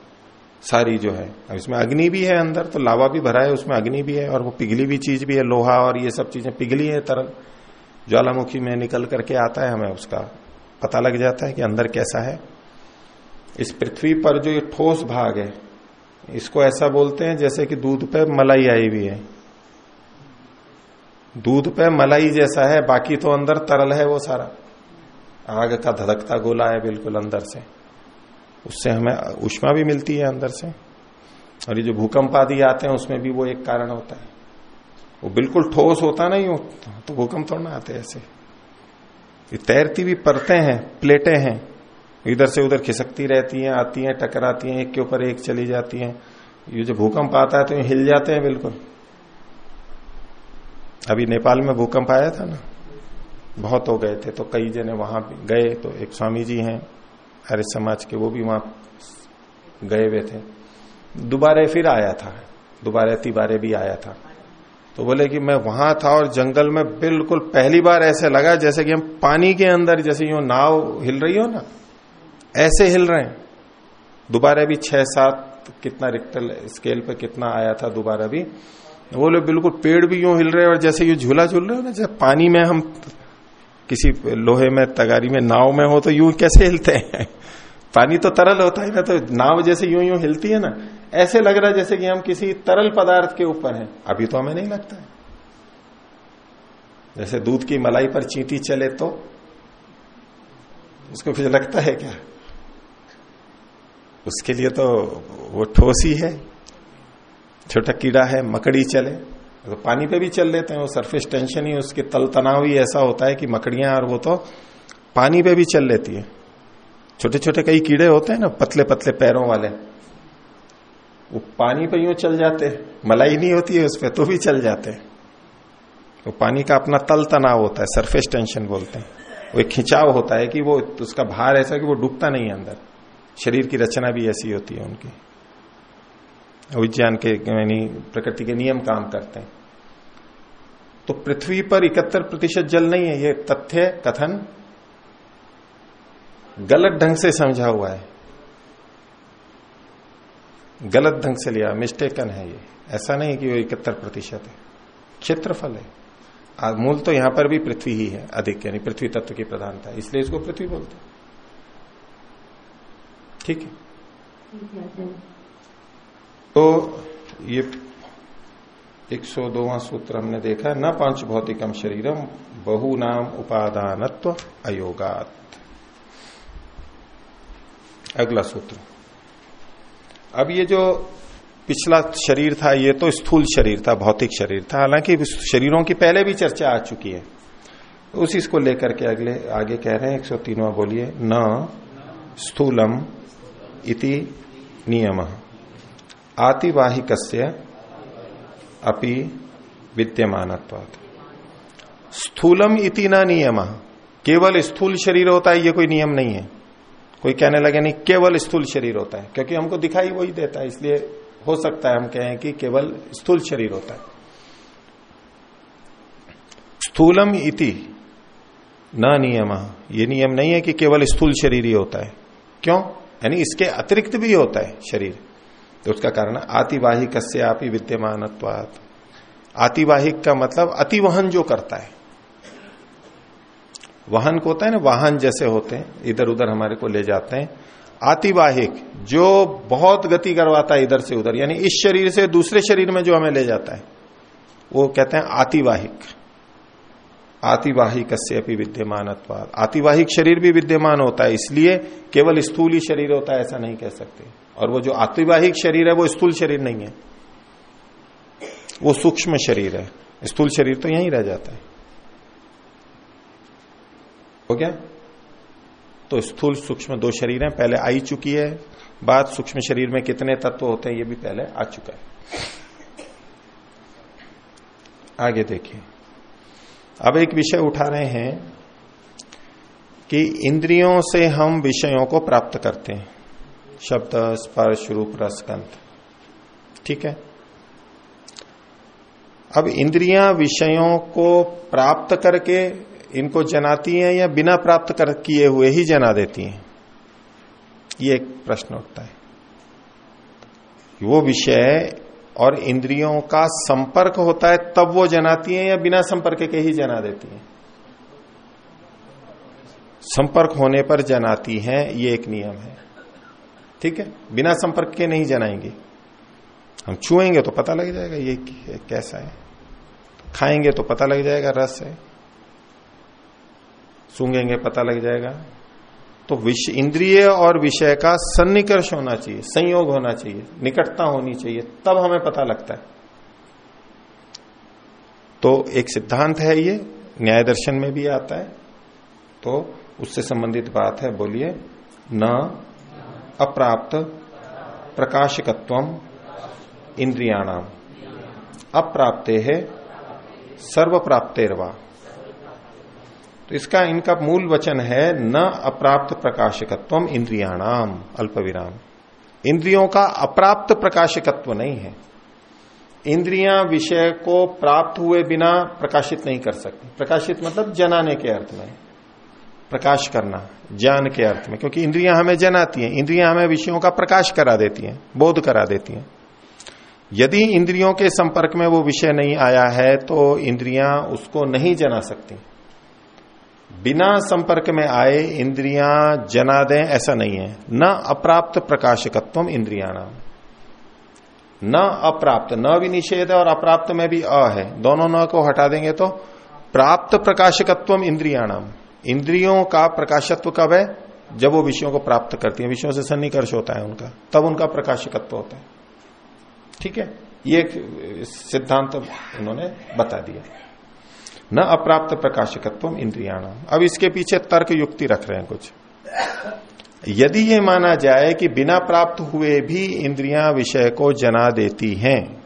सारी जो है। अब इसमें अग्नि भी है अंदर तो लावा भी भरा है, उसमें अग्नि भी है, और वो पिघली भी चीज़ भी है, लोहा और ये सब चीज़ें पिघली है, तरल। ज्वालामुखी में निकल करके आता है, हमें उसका पता लग जाता है कि अंदर कैसा है। इस पृथ्वी पर जो ये ठोस भाग है इसको ऐसा बोलते हैं जैसे कि दूध पे मलाई आई हुई है। दूध पे मलाई जैसा है, बाकी तो अंदर तरल है वो सारा। आग का धधकता गोला है बिल्कुल अंदर से। उससे हमें उष्मा भी मिलती है अंदर से। और ये जो भूकंप आदि आते हैं, उसमें भी वो एक कारण होता है। वो बिल्कुल ठोस होता नहीं हो तो भूकंप थोड़ा ना आते ऐसे। ये तैरती भी परतें हैं, प्लेटें हैं। इधर से उधर खिसकती रहती हैं, आती हैं, टकराती हैं, एक के ऊपर एक चली जाती हैं। ये जो भूकंप आता है तो हिल जाते हैं बिल्कुल। अभी नेपाल में भूकंप आया था ना? बहुत हो गए थे तो कई जने वहाँ गए तो एक स्वामी जी हैं आर्य समाज के, वो भी वहाँ गए हुए थे। दोबारा फिर आया था, दोबारा तिबारे भी आया था। तो बोले कि मैं वहाँ था और जंगल में बिल्कुल पहली बार ऐसे लगा जैसे कि हम पानी के अंदर जैसे यूँ नाव हिल रही हो ना? ऐसे हिल रहे हैं। दोबारा भी छह सात कितना रिक्टर स्केल पे कितना आया था दोबारा भी। बोले बिल्कुल पेड़ भी यूँ हिल रहे हैं और जैसे ये झूला झूल रहे हो ना, जैसे पानी में हम किसी लोहे में, तगारी में, नाव में हो तो यूँ कैसे हिलते हैं? पानी तो तरल होता है ना तो नाव जैसे यूँ यूँ हिलती है ना। ऐसे लग रहा है जैसे कि हम किसी तरल पदार्थ के ऊपर हैं। अभी तो हमें नहीं लगता है। जैसे दूध की मलाई पर चींटी चले तो उसको फिर लगता है क्या? उसके लिए तो वो ठोस ही है। छोटा कीड़ा है, मकड़ी चले। तो पानी पे भी चल लेते हैं, वो सरफेस टेंशन ही, उसके तल तनाव ही ऐसा होता है कि मकड़ियाँ और वो तो पानी पे भी चल लेती है। छोटे छोटे कई कीड़े होते हैं ना पतले पतले पैरों वाले। वो पानी पे यूँ चल जाते मलाई नहीं होती है उस पर तो भी चल जाते हैं। तो पानी का अपना तल तनाव होता है सरफेस टेंशन बोलते हैं। वो एक खिंचाव होता है कि वो, उसका भार ऐसा कि वो डूबता नहीं है अंदर। शरीर की रचना भी ऐसी होती है उनकी। विज्ञान के, यानी प्रकृति के नियम काम करते हैं। तो पृथ्वी पर इकहत्तर प्रतिशत जल नहीं है, ये तथ्य, कथन, गलत ढंग से समझा हुआ है। गलत ढंग से लिया मिस्टेकन है ये। ऐसा नहीं कि वो इकहत्तर प्रतिशत है। क्षेत्रफल है। मूल तो यहाँ पर भी पृथ्वी ही है, अधिक, यानी पृथ्वी तत्व की प्रधानता। इसलिए इसको पृथ्वी बोलते ठीक है। तो ये एक सौ दोवा सूत्र हमने देखा न पंच भौतिकम शरीरम, बहु नाम उपादानत्व अयोगात। अगला सूत्र। अब ये जो पिछला शरीर था, ये तो स्थूल शरीर था, भौतिक शरीर था, हालाँकि शरीरों की पहले भी चर्चा आ चुकी है। उसी को लेकर के अगले, आगे कह रहे हैं, एक सौ तीनवा बोलिए, न स्थूलम इति नियम। आतिवाहिक अपि विद्यमान स्थूलम इति न नियम। केवल स्थूल शरीर होता है, ये कोई नियम नहीं है। कोई कहने लगे, नहीं, केवल स्थूल शरीर होता है। क्योंकि हमको दिखाई वही देता है, इसलिए हो सकता है हम कहें कि केवल स्थूल शरीर होता है। स्थूलम इति न नियम। ये नियम नहीं है कि केवल स्थूल शरीर ही होता है। क्यों? यानी इसके अतिरिक्त भी होता है शरीर। तो उसका कारण आतिवाहिक आप विद्यमान आतिवाहिक का मतलब अतिवहन जो करता है। वाहन को होता है ना, वाहन जैसे होते हैं इधर उधर हमारे को ले जाते हैं। आतिवाहिक जो बहुत गति करवाता है इधर से उधर, यानी इस शरीर से दूसरे शरीर में जो हमें ले जाता है, वो कहते हैं आतिवाहिक। आतिवाहिक अपनी विद्यमान आतिवाहिक शरीर भी विद्यमान होता है, इसलिए केवल स्थूल ही शरीर होता है, ऐसा नहीं कह सकते। और वो जो आतिवाहिक शरीर है, वो स्थूल शरीर नहीं है। वो सूक्ष्म शरीर है। स्थूल शरीर तो यहीं रह जाता है। हो गया? तो स्थूल, सूक्ष्म दो शरीर हैं। पहले आई चुकी है बात। सूक्ष्म शरीर में कितने तत्व होते हैं, ये भी पहले आ चुका है। आगे देखिए। अब एक विषय उठा रहे हैं कि इंद्रियों से हम विषयों को प्राप्त करते हैं। शब्द, स्पर्श, रूप रसगंध ठीक है? अब इंद्रियाँ विषयों को प्राप्त करके इनको जनाती हैं या बिना प्राप्त कर किए हुए ही जना देती हैं? ये एक प्रश्न उठता है। वो विषय और इंद्रियों का संपर्क होता है, तब वो जनाती है या बिना संपर्क के ही जना देती है? संपर्क होने पर जनाती है, ये एक नियम है। ठीक है? बिना संपर्क के नहीं जनाएँगे। हम छुएँगे तो पता लग जाएगा ये कैसा है। खाएँगे तो पता लग जाएगा रस है। सूंघेंगे पता लग जाएगा। तो विषय इंद्रिय और विषय का सन्निकर्ष होना चाहिए, संयोग होना चाहिए, निकटता होनी चाहिए, तब हमें पता लगता है। तो एक सिद्धांत है ये, न्याय दर्शन में भी आता है। तो उससे संबंधित बात है, बोलिए, न अप्राप्त प्रकाशकत्व इंद्रियाणाम। अप्राप्ते है सर्व प्राप्तेरवा तो इसका इनका मूल वचन है, न अप्राप्त प्रकाशकत्व इंद्रियाणाम अल्प विराम इंद्रियों का अप्राप्त प्रकाशकत्व नहीं है। इंद्रियाँ विषय को प्राप्त हुए बिना प्रकाशित नहीं कर सकती। प्रकाशित मतलब जनाने के अर्थ में। प्रकाश करना, ज्ञान के अर्थ में, क्योंकि इंद्रियाँ हमें जनाती हैं। इंद्रियाँ हमें विषयों का प्रकाश करा देती हैं, बोध करा देती हैं। यदि इंद्रियों के संपर्क में वो विषय नहीं आया है तो इंद्रियाँ उसको नहीं जना सकती। बिना संपर्क में आए इंद्रियाँ जना दें, ऐसा नहीं है। न अप्राप्त प्रकाशकत्व इंद्रियाणाम। न अप्राप्त, न भी निषेध है और अप्राप्त में भी अ है। दोनों न को हटा देंगे तो प्राप्त प्रकाशकत्व इंद्रियाणाम। इंद्रियों का प्रकाशत्व कब है? जब वो विषयों को प्राप्त करती है। विषयों से सन्निकर्ष होता है उनका। तब उनका प्रकाशकत्व होता है। ठीक है? ये सिद्धांत तो उन्होंने बता दिया। न अप्राप्त प्रकाशकत्व इंद्रियाणाम। अब इसके पीछे तर्क युक्ति रख रहे हैं कुछ। यदि ये माना जाए कि बिना प्राप्त हुए भी इंद्रियाँ विषय को जना देती हैं,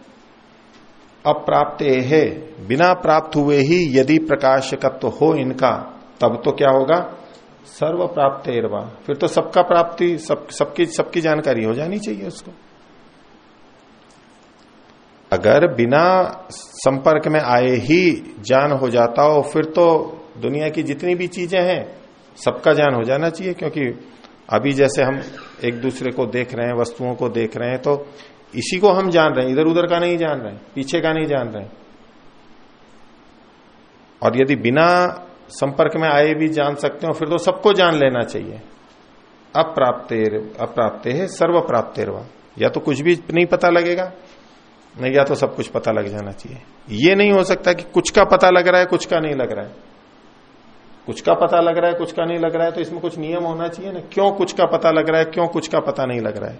अप्राप्त है, बिना प्राप्त हुए ही यदि प्रकाशकत्व हो इनका, तब तो क्या होगा? सर्व प्राप्त एरवा फिर तो सबका प्राप्ति, सब, सबकी सबकी जानकारी हो जानी चाहिए उसको। अगर बिना संपर्क में आए ही जान हो जाता हो, फिर तो दुनिया की जितनी भी चीज़ें हैं, सबका जान हो जाना चाहिए, क्योंकि अभी जैसे हम एक दूसरे को देख रहे हैं, वस्तुओं को देख रहे हैं तो इसी को हम जान रहे हैं। इधर उधर का नहीं जान रहे पीछे का नहीं जान रहे और यदि बिना संपर्क में आए भी जान सकते हो, फिर तो सबको जान लेना चाहिए। अप्राप्तेर, अप्राप्ते है सर्व प्राप्तेरवा या तो कुछ भी नहीं पता लगेगा नहीं, या तो सब कुछ पता लग जाना चाहिए। ये नहीं हो सकता कि कुछ का पता लग रहा है, कुछ का नहीं लग रहा है। कुछ का पता लग रहा है, कुछ का नहीं लग रहा है तो इसमें कुछ नियम होना चाहिए ना। क्यों कुछ का पता लग रहा है, क्यों कुछ का पता नहीं लग रहा है?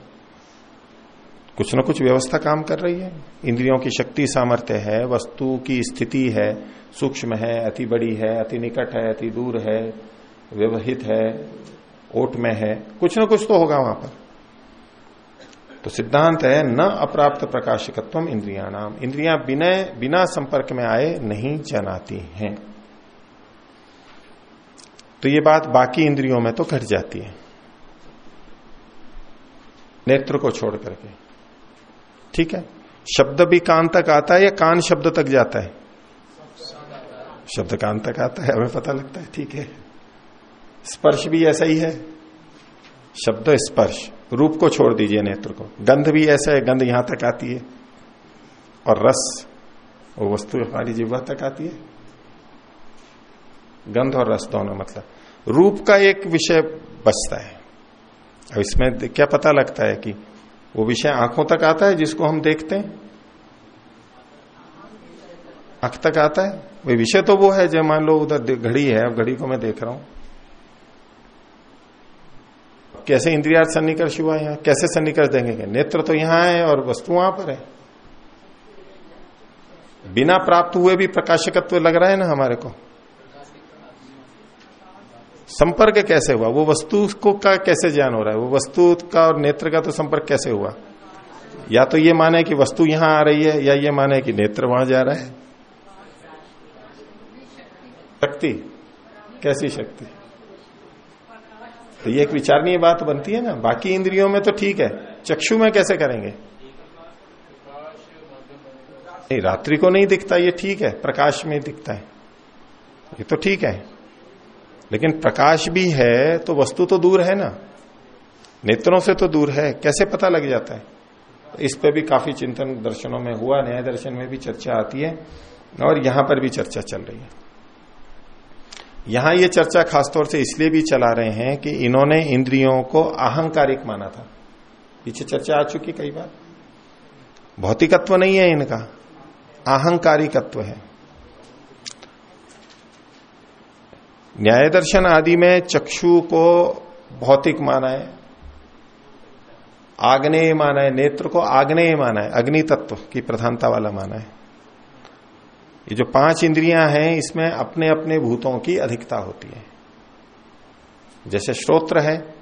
कुछ ना कुछ व्यवस्था काम कर रही है। इंद्रियों की शक्ति, सामर्थ्य है, वस्तु की स्थिति है, सूक्ष्म है, अति बड़ी है, अति निकट है, अति दूर है, व्यवहित है, ओट में है। कुछ ना कुछ तो होगा वहाँ पर। तो सिद्धांत है, न अप्राप्त प्रकाशकत्व इंद्रियाणाम। इंद्रियाँ बिना बिना संपर्क में आए नहीं जनाती हैं। तो ये बात बाकी इंद्रियों में तो घट जाती है। नेत्र को छोड़ करके। ठीक है? शब्द भी कान तक आता है या कान शब्द तक जाता है? शब्द कान तक आता है, हमें पता लगता है। ठीक है। स्पर्श भी ऐसा ही है। शब्द स्पर्श। रूप को छोड़ दीजिए नेत्र को। गंध भी ऐसा है, गंध यहाँ तक आती है। और रस, वो वस्तु हमारी जीवा तक आती है। गंध और रस दोनों मतलब। रूप का एक विषय बचता है। अब इसमें क्या पता लगता है कि वो विषय आँखों तक आता है, जिसको हम देखते हैं? आँख तक आता है? वो विषय तो वो है, जो मान लो उधर घड़ी है, अब घड़ी को मैं देख रहा हूँ। कैसे इंद्रिया सन्निकर्ष हुआ यहाँ? कैसे सन्निकर्ष देंगे नेत्र तो यहाँ है और वस्तु वहाँ पर है। बिना प्राप्त हुए भी प्रकाशकत्व लग रहा है ना हमारे को? संपर्क कैसे हुआ? वो वस्तु को का कैसे ज्ञान हो रहा है? वो वस्तु का और नेत्र का तो संपर्क कैसे हुआ? या तो ये माने कि वस्तु यहाँ आ रही है, या ये माने कि नेत्र वहाँ जा रहा है? शक्ति। कैसी शक्ति? तो ये एक विचारणीय बात बनती है ना? बाकी इंद्रियों में तो ठीक है। चक्षु में कैसे करेंगे? नहीं, रात्रि को नहीं दिखता, ये ठीक है। प्रकाश में दिखता है। ये तो ठीक है। लेकिन प्रकाश भी है तो वस्तु तो दूर है ना? नेत्रों से तो दूर है। कैसे पता लग जाता है? तो इस पे भी काफ़ी चिंतन दर्शनों में हुआ, न्याय दर्शन में भी चर्चा आती है और यहाँ पर भी चर्चा चल रही है। यहाँ ये चर्चा खासतौर से इसलिए भी चला रहे हैं कि इन्होंने इंद्रियों को अहंकारिक माना था। पीछे चर्चा आ चुकी कई बार। भौतिकत्व नहीं है इनका, अहंकारिकत्व है। न्याय दर्शन आदि में चक्षु को भौतिक माना है, आग्नेय माना है, नेत्र को आग्नेय माना है अग्नि तत्व की प्रधानता वाला माना है। ये जो पाँच इंद्रियाँ हैं, इसमें अपने अपने भूतों की अधिकता होती है। जैसे श्रोत्र है,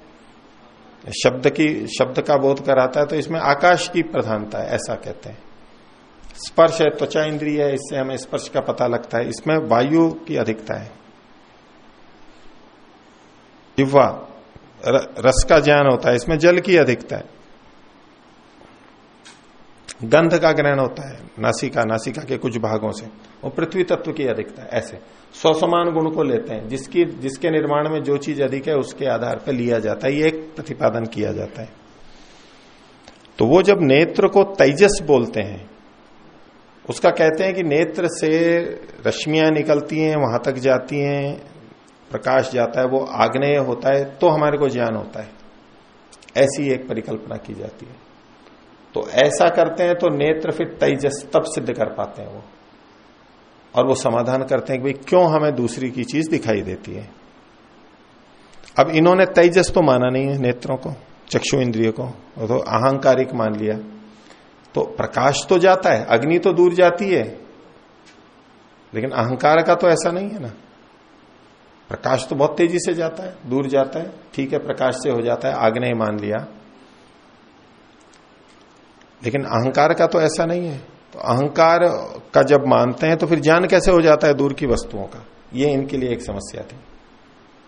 शब्द की, शब्द का बोध कराता है तो इसमें आकाश की प्रधानता है, ऐसा कहते हैं। स्पर्श है, त्वचा इंद्रिय है, इससे हमें स्पर्श का पता लगता है। इसमें वायु की अधिकता है। जिह्वा रस का ज्ञान होता है, इसमें जल की अधिकता है। गंध का ग्रहण होता है, नासिका नासिका के कुछ भागों से। वो पृथ्वी तत्व की अधिकता ऐसे। स्वसमान गुण को लेते हैं, जिसकी, जिसके निर्माण में जो चीज़ अधिक है, उसके आधार पर लिया जाता है, ये एक प्रतिपादन किया जाता है। तो वो जब नेत्र को तेजस बोलते हैं, उसका कहते हैं कि नेत्र से रश्मियाँ निकलती हैं, वहाँ तक जाती हैं, प्रकाश जाता है, वो आग्नेय होता है तो हमारे को ज्ञान होता है। ऐसी एक परिकल्पना की जाती है। तो ऐसा करते हैं तो नेत्र फिर तेजस तब सिद्ध कर पाते हैं वो। और वो समाधान करते हैं कि भाई क्यों हमें दूसरी की चीज़ दिखाई देती है। अब इन्होंने तेजस तो माना नहीं है नेत्रों को, चक्षु इंद्रिय को तो अहंकारिक मान लिया। तो प्रकाश तो जाता है, अग्नि तो दूर जाती है। लेकिन अहंकार का तो ऐसा नहीं है ना। प्रकाश तो बहुत तेज़ी से जाता है, दूर जाता है, ठीक है, प्रकाश से हो जाता है, आग्नेय मान लिया। लेकिन अहंकार का तो ऐसा नहीं है। तो अहंकार का जब मानते हैं तो फिर ज्ञान कैसे हो जाता है दूर की वस्तुओं का? ये इनके लिए एक समस्या थी।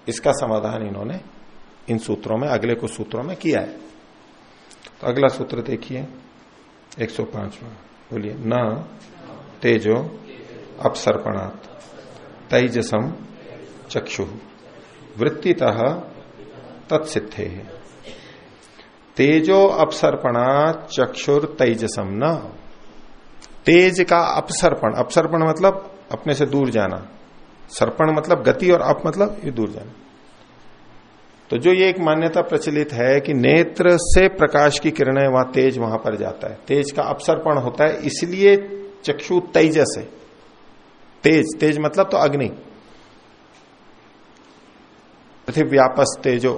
इसका समाधान इन्होंने इन सूत्रों में, अगले कुछ सूत्रों में किया है। तो अगला सूत्र देखिए 105वां बोलिए, न तेजो अपसर्पणात् तेजसम चक्षु। वृत्तितः तत्सिद्धे। है तेजो अपसर्पणा चक्षुर तेजसम न। तेज का अपसर्पण अपसर्पण मतलब अपने से दूर जाना। सर्पण मतलब गति और अप मतलब ये दूर जाना। तो जो ये एक मान्यता प्रचलित है कि नेत्र से प्रकाश की किरणें वहाँ तेज वहाँ पर जाता है। तेज का अपसर्पण होता है, इसलिए चक्षु तेजस है। तेज तेज मतलब तो अग्नि। पृथ्वी व्यापस तेजो,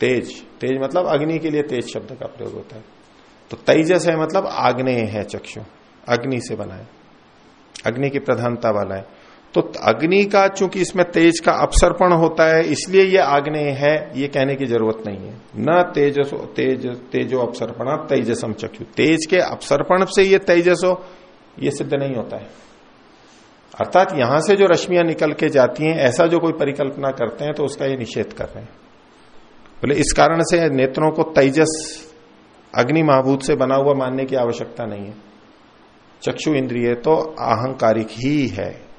तेज। तेज मतलब अग्नि के लिए तेज शब्द का प्रयोग होता है। तो तेजस है मतलब आग्नेय है चक्षु, अग्नि से बना है। अग्नि की प्रधानता वाला है। तो अग्नि का, चूँकि इसमें तेज का अपसर्पण होता है, इसलिए ये आग्नेय है, ये कहने की ज़रूरत नहीं है। न तेजसो, तेज, तेजो अपसर्पणा, तेजसम चक्षु। तेज के अपसर्पण से ये तेजसो, ये सिद्ध नहीं होता है। अर्थात यहाँ से जो रश्मियाँ निकल के जाती हैं, ऐसा जो कोई परिकल्पना करते हैं तो उसका ये निषेध कर रहे हैं। बोले, इस कारण से नेत्रों को तेजस अग्नि महाभूत से बना हुआ मानने की आवश्यकता नहीं है। चक्षु इंद्रिय तो अहंकारिक ही है।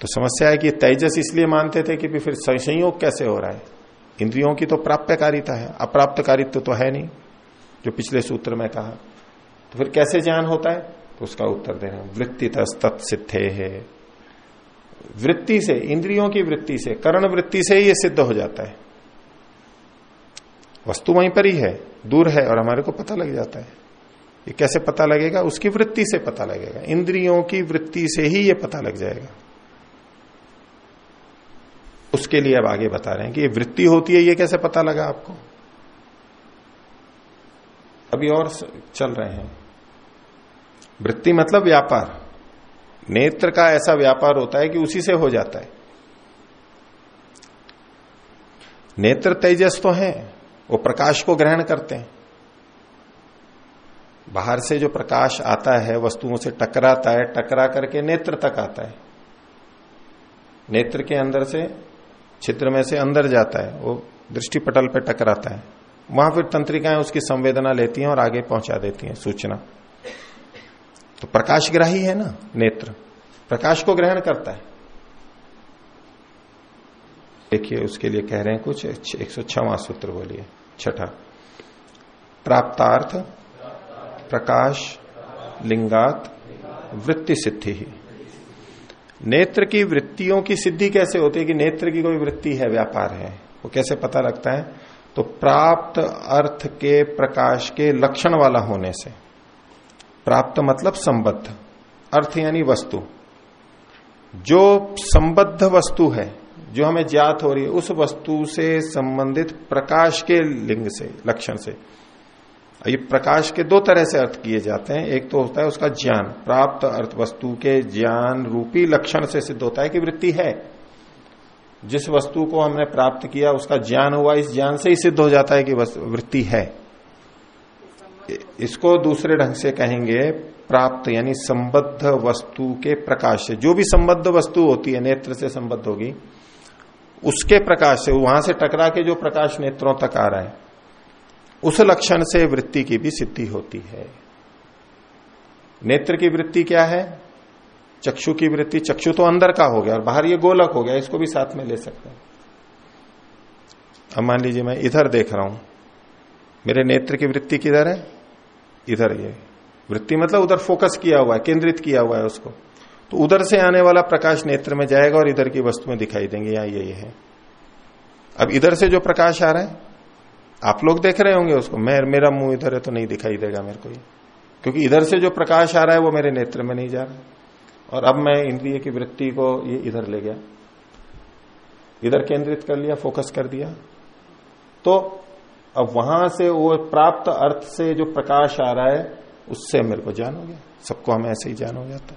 तो समस्या है कि तेजस इसलिए मानते थे कि फिर संयोग कैसे हो रहा है? इंद्रियों की तो प्राप्यकारिता है, अप्राप्तकारित्व तो है नहीं, जो पिछले सूत्र में कहा। तो फिर कैसे ज्ञान होता है? तो उसका उत्तर दे रहे हैं। वृत्ति तत्सिद्धे है वृत्ति से, इंद्रियों की वृत्ति से, करण वृत्ति से ही ये सिद्ध हो जाता है। वस्तु वहीं पर ही है, दूर है और हमारे को पता लग जाता है। ये कैसे पता लगेगा? उसकी वृत्ति से पता लगेगा। इंद्रियों की वृत्ति से ही ये पता लग जाएगा। उसके लिए अब आगे बता रहे हैं कि ये वृत्ति होती है, ये कैसे पता लगा आपको? अभी और चल रहे हैं। वृत्ति मतलब व्यापार। नेत्र का ऐसा व्यापार होता है कि उसी से हो जाता है। नेत्र तेजस तो है, वो प्रकाश को ग्रहण करते हैं। बाहर से जो प्रकाश आता है, वस्तुओं से टकराता है, टकरा करके नेत्र तक आता है। नेत्र के अंदर से, छिद्र में से अंदर जाता है, वो दृष्टि पटल पर टकराता है। वहाँ फिर तंत्रिकाएँ उसकी संवेदना लेती हैं और आगे पहुँचा देती हैं, सूचना। तो प्रकाश ग्राही है ना? नेत्र। प्रकाश को ग्रहण करता है। देखिए उसके लिए कह रहे हैं कुछ एक सौ छवा सूत्र बोलिए छठा। प्राप्तार्थ प्रकाश लिंगात वृत्ति सिद्धि। ही नेत्र की वृत्तियों की सिद्धि कैसे होती है कि नेत्र की कोई वृत्ति है व्यापार है? वो कैसे पता लगता है? तो प्राप्त अर्थ के प्रकाश के लक्षण वाला होने से। प्राप्त मतलब संबद्ध। अर्थ यानी वस्तु। जो संबद्ध वस्तु है, जो हमें ज्ञात हो रही है, उस वस्तु से संबंधित प्रकाश के लिंग से, लक्षण से। ये प्रकाश के दो तरह से अर्थ किए जाते हैं। एक तो होता है उसका ज्ञान। प्राप्त अर्थ वस्तु के ज्ञान रूपी लक्षण से सिद्ध होता है कि वृत्ति है। जिस वस्तु को हमने प्राप्त किया, उसका ज्ञान हुआ, इस ज्ञान से ही सिद्ध हो जाता है कि वृत्ति है। इसको दूसरे ढंग से कहेंगे प्राप्त, यानी संबद्ध वस्तु के प्रकाश से। जो भी संबद्ध वस्तु होती है, नेत्र से संबद्ध होगी, उसके प्रकाश से, वहाँ से टकरा के जो प्रकाश नेत्रों तक आ रहा है, उस लक्षण से वृत्ति की भी सिद्धि होती है। नेत्र की वृत्ति क्या है? चक्षु की वृत्ति। चक्षु तो अंदर का हो गया, और बाहर ये गोलक हो गया, इसको भी साथ में ले सकते हैं। अब मान लीजिए मैं इधर देख रहा हूँ। मेरे नेत्र की वृत्ति किधर है? इधर ये। वृत्ति मतलब उधर फोकस किया हुआ है केंद्रित किया हुआ है उसको। तो उधर से आने वाला प्रकाश नेत्र में जाएगा और इधर की वस्तुएँ दिखाई देंगे यहाँ ये, ये है। अब इधर से जो प्रकाश आ रहा है आप लोग देख रहे होंगे उसको मैं मेरा मुँह इधर है तो नहीं दिखाई देगा मेरे को ये। क्योंकि इधर से जो प्रकाश आ रहा है वो मेरे नेत्र में नहीं जा रहा और अब मैं इंद्रिय की वृत्ति को ये इधर ले गया। इधर केंद्रित कर लिया फोकस कर दिया। तो अब वहाँ से वो प्राप्त अर्थ से जो प्रकाश आ रहा है, उससे मेरे को जान हो गया सबको हमें ऐसे ही जान हो जाता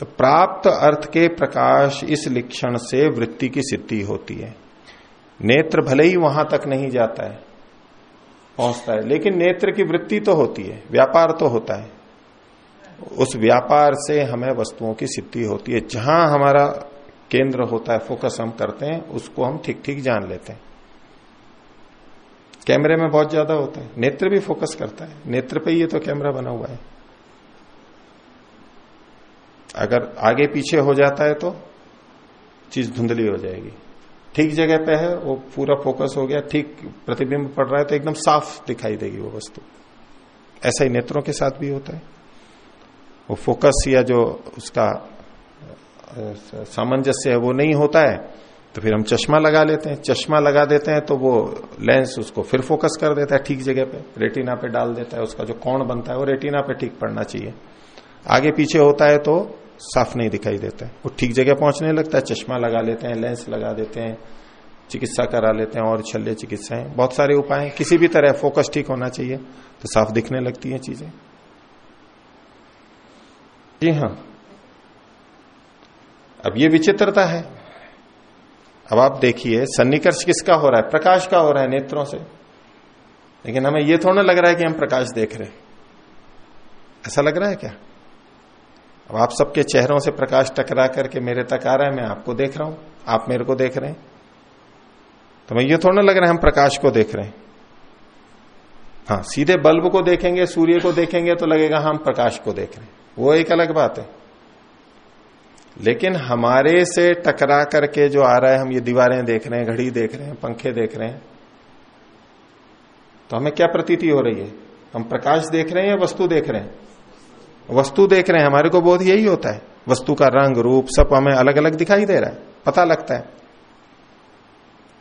तो प्राप्त अर्थ के प्रकाश इस लिक्षण से वृत्ति की सिद्धि होती है। नेत्र भले ही वहाँ तक नहीं जाता है, पहुँचता है, लेकिन नेत्र की वृत्ति तो होती है, व्यापार तो होता है। उस व्यापार से हमें वस्तुओं की सिद्धि होती है। जहाँ हमारा केंद्र होता है, फोकस हम करते हैं, उसको हम ठीक ठीक जान लेते हैं। कैमरे में बहुत ज़्यादा होता है। नेत्र भी फोकस करता है। नेत्र पे ही तो कैमरा बना हुआ है। अगर आगे पीछे हो जाता है तो चीज़ धुंधली हो जाएगी। ठीक जगह पे है, वो पूरा फोकस हो गया, ठीक प्रतिबिंब पड़ रहा है तो एकदम साफ़ दिखाई देगी वो वस्तु। ऐसा ही नेत्रों के साथ भी होता है। वो फोकस या जो उसका सामंजस्य है वो नहीं होता है। तो फिर हम चश्मा लगा लेते हैं। चश्मा लगा देते हैं तो वो लेंस उसको फिर फोकस कर देता है ठीक जगह पे। रेटिना पे डाल देता है, उसका जो कोण बनता है वो रेटिना पे ठीक पड़ना चाहिए। आगे पीछे होता है तो साफ़ नहीं दिखाई देता है। वो ठीक जगह पहुँचने लगता है, चश्मा लगा लेते हैं, लेंस लगा देते हैं, चिकित्सा करा लेते हैं और छल्य चिकित्साएँ बहुत सारे उपाय किसी भी तरह फोकस ठीक होना चाहिए तो साफ़ दिखने लगती हैं चीज़ें। जी हाँ। अब ये विचित्रता है। अब आप देखिए, सन्निकर्ष किसका हो रहा है? प्रकाश का हो रहा है नेत्रों से। लेकिन हमें यह थोड़ा लग रहा है कि हम प्रकाश देख रहे ऐसा लग रहा है क्या? अब आप सबके चेहरों से प्रकाश टकरा करके मेरे तक आ रहा है, मैं आपको देख रहा हूँ। आप मेरे को देख रहे हैं। तो मैं ये थोड़ा लग रहा है, हम प्रकाश को देख रहे हैं। हाँ सीधे बल्ब को देखेंगे, सूर्य को देखेंगे तो लगेगा हम प्रकाश को देख रहे हैं। वो एक अलग बात है। लेकिन हमारे से टकरा करके जो आ रहा है, हम ये दीवारें देख रहे हैं, घड़ी देख रहे हैं, पंखे देख रहे हैं तो हमें क्या प्रतीति हो रही है? हम प्रकाश देख रहे हैं या वस्तु देख रहे हैं? वस्तु देख रहे हैं, हमारे को बोध यही होता है। वस्तु का रंग, रूप, सब हमें अलग अलग दिखाई दे रहा है, पता लगता है।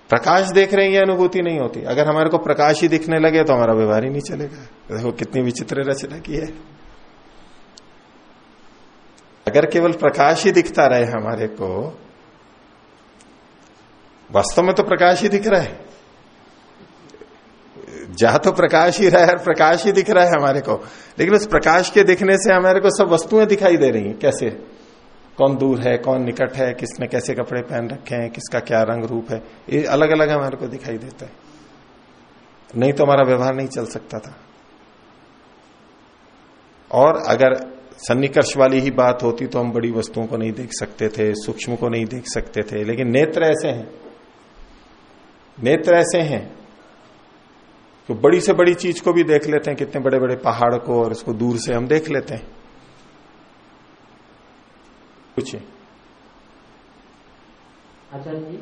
प्रकाश देख रहे हैं, ये अनुभूति नहीं होती। अगर हमारे को प्रकाश ही दिखने लगे तो हमारा व्यवहार ही नहीं चलेगा। देखो, कितनी विचित्र रचना की है। अगर केवल प्रकाश ही दिखता रहे हमारे को, वास्तव में तो प्रकाश ही दिख रहा है। जा तो प्रकाश ही रहा है प्रकाश ही दिख रहा है हमारे को। लेकिन उस प्रकाश के दिखने से हमारे को सब वस्तुएँ दिखाई दे रही हैं। कैसे? कौन दूर है, कौन निकट है, किसने कैसे कपड़े पहन रखे हैं, किसका क्या रंग रूप है, ये अलग अलग हमारे को दिखाई देता है। नहीं तो हमारा व्यवहार नहीं चल सकता था। और अगर सन्निकर्ष वाली ही बात होती तो हम बड़ी वस्तुओं को नहीं देख सकते थे, सूक्ष्म को नहीं देख सकते थे। लेकिन नेत्र ऐसे हैं। नेत्र ऐसे हैं तो बड़ी से बड़ी चीज़ को भी देख लेते हैं, कितने बड़े बड़े पहाड़ को और इसको दूर से हम देख लेते हैं। पूछिए। आचार्य जी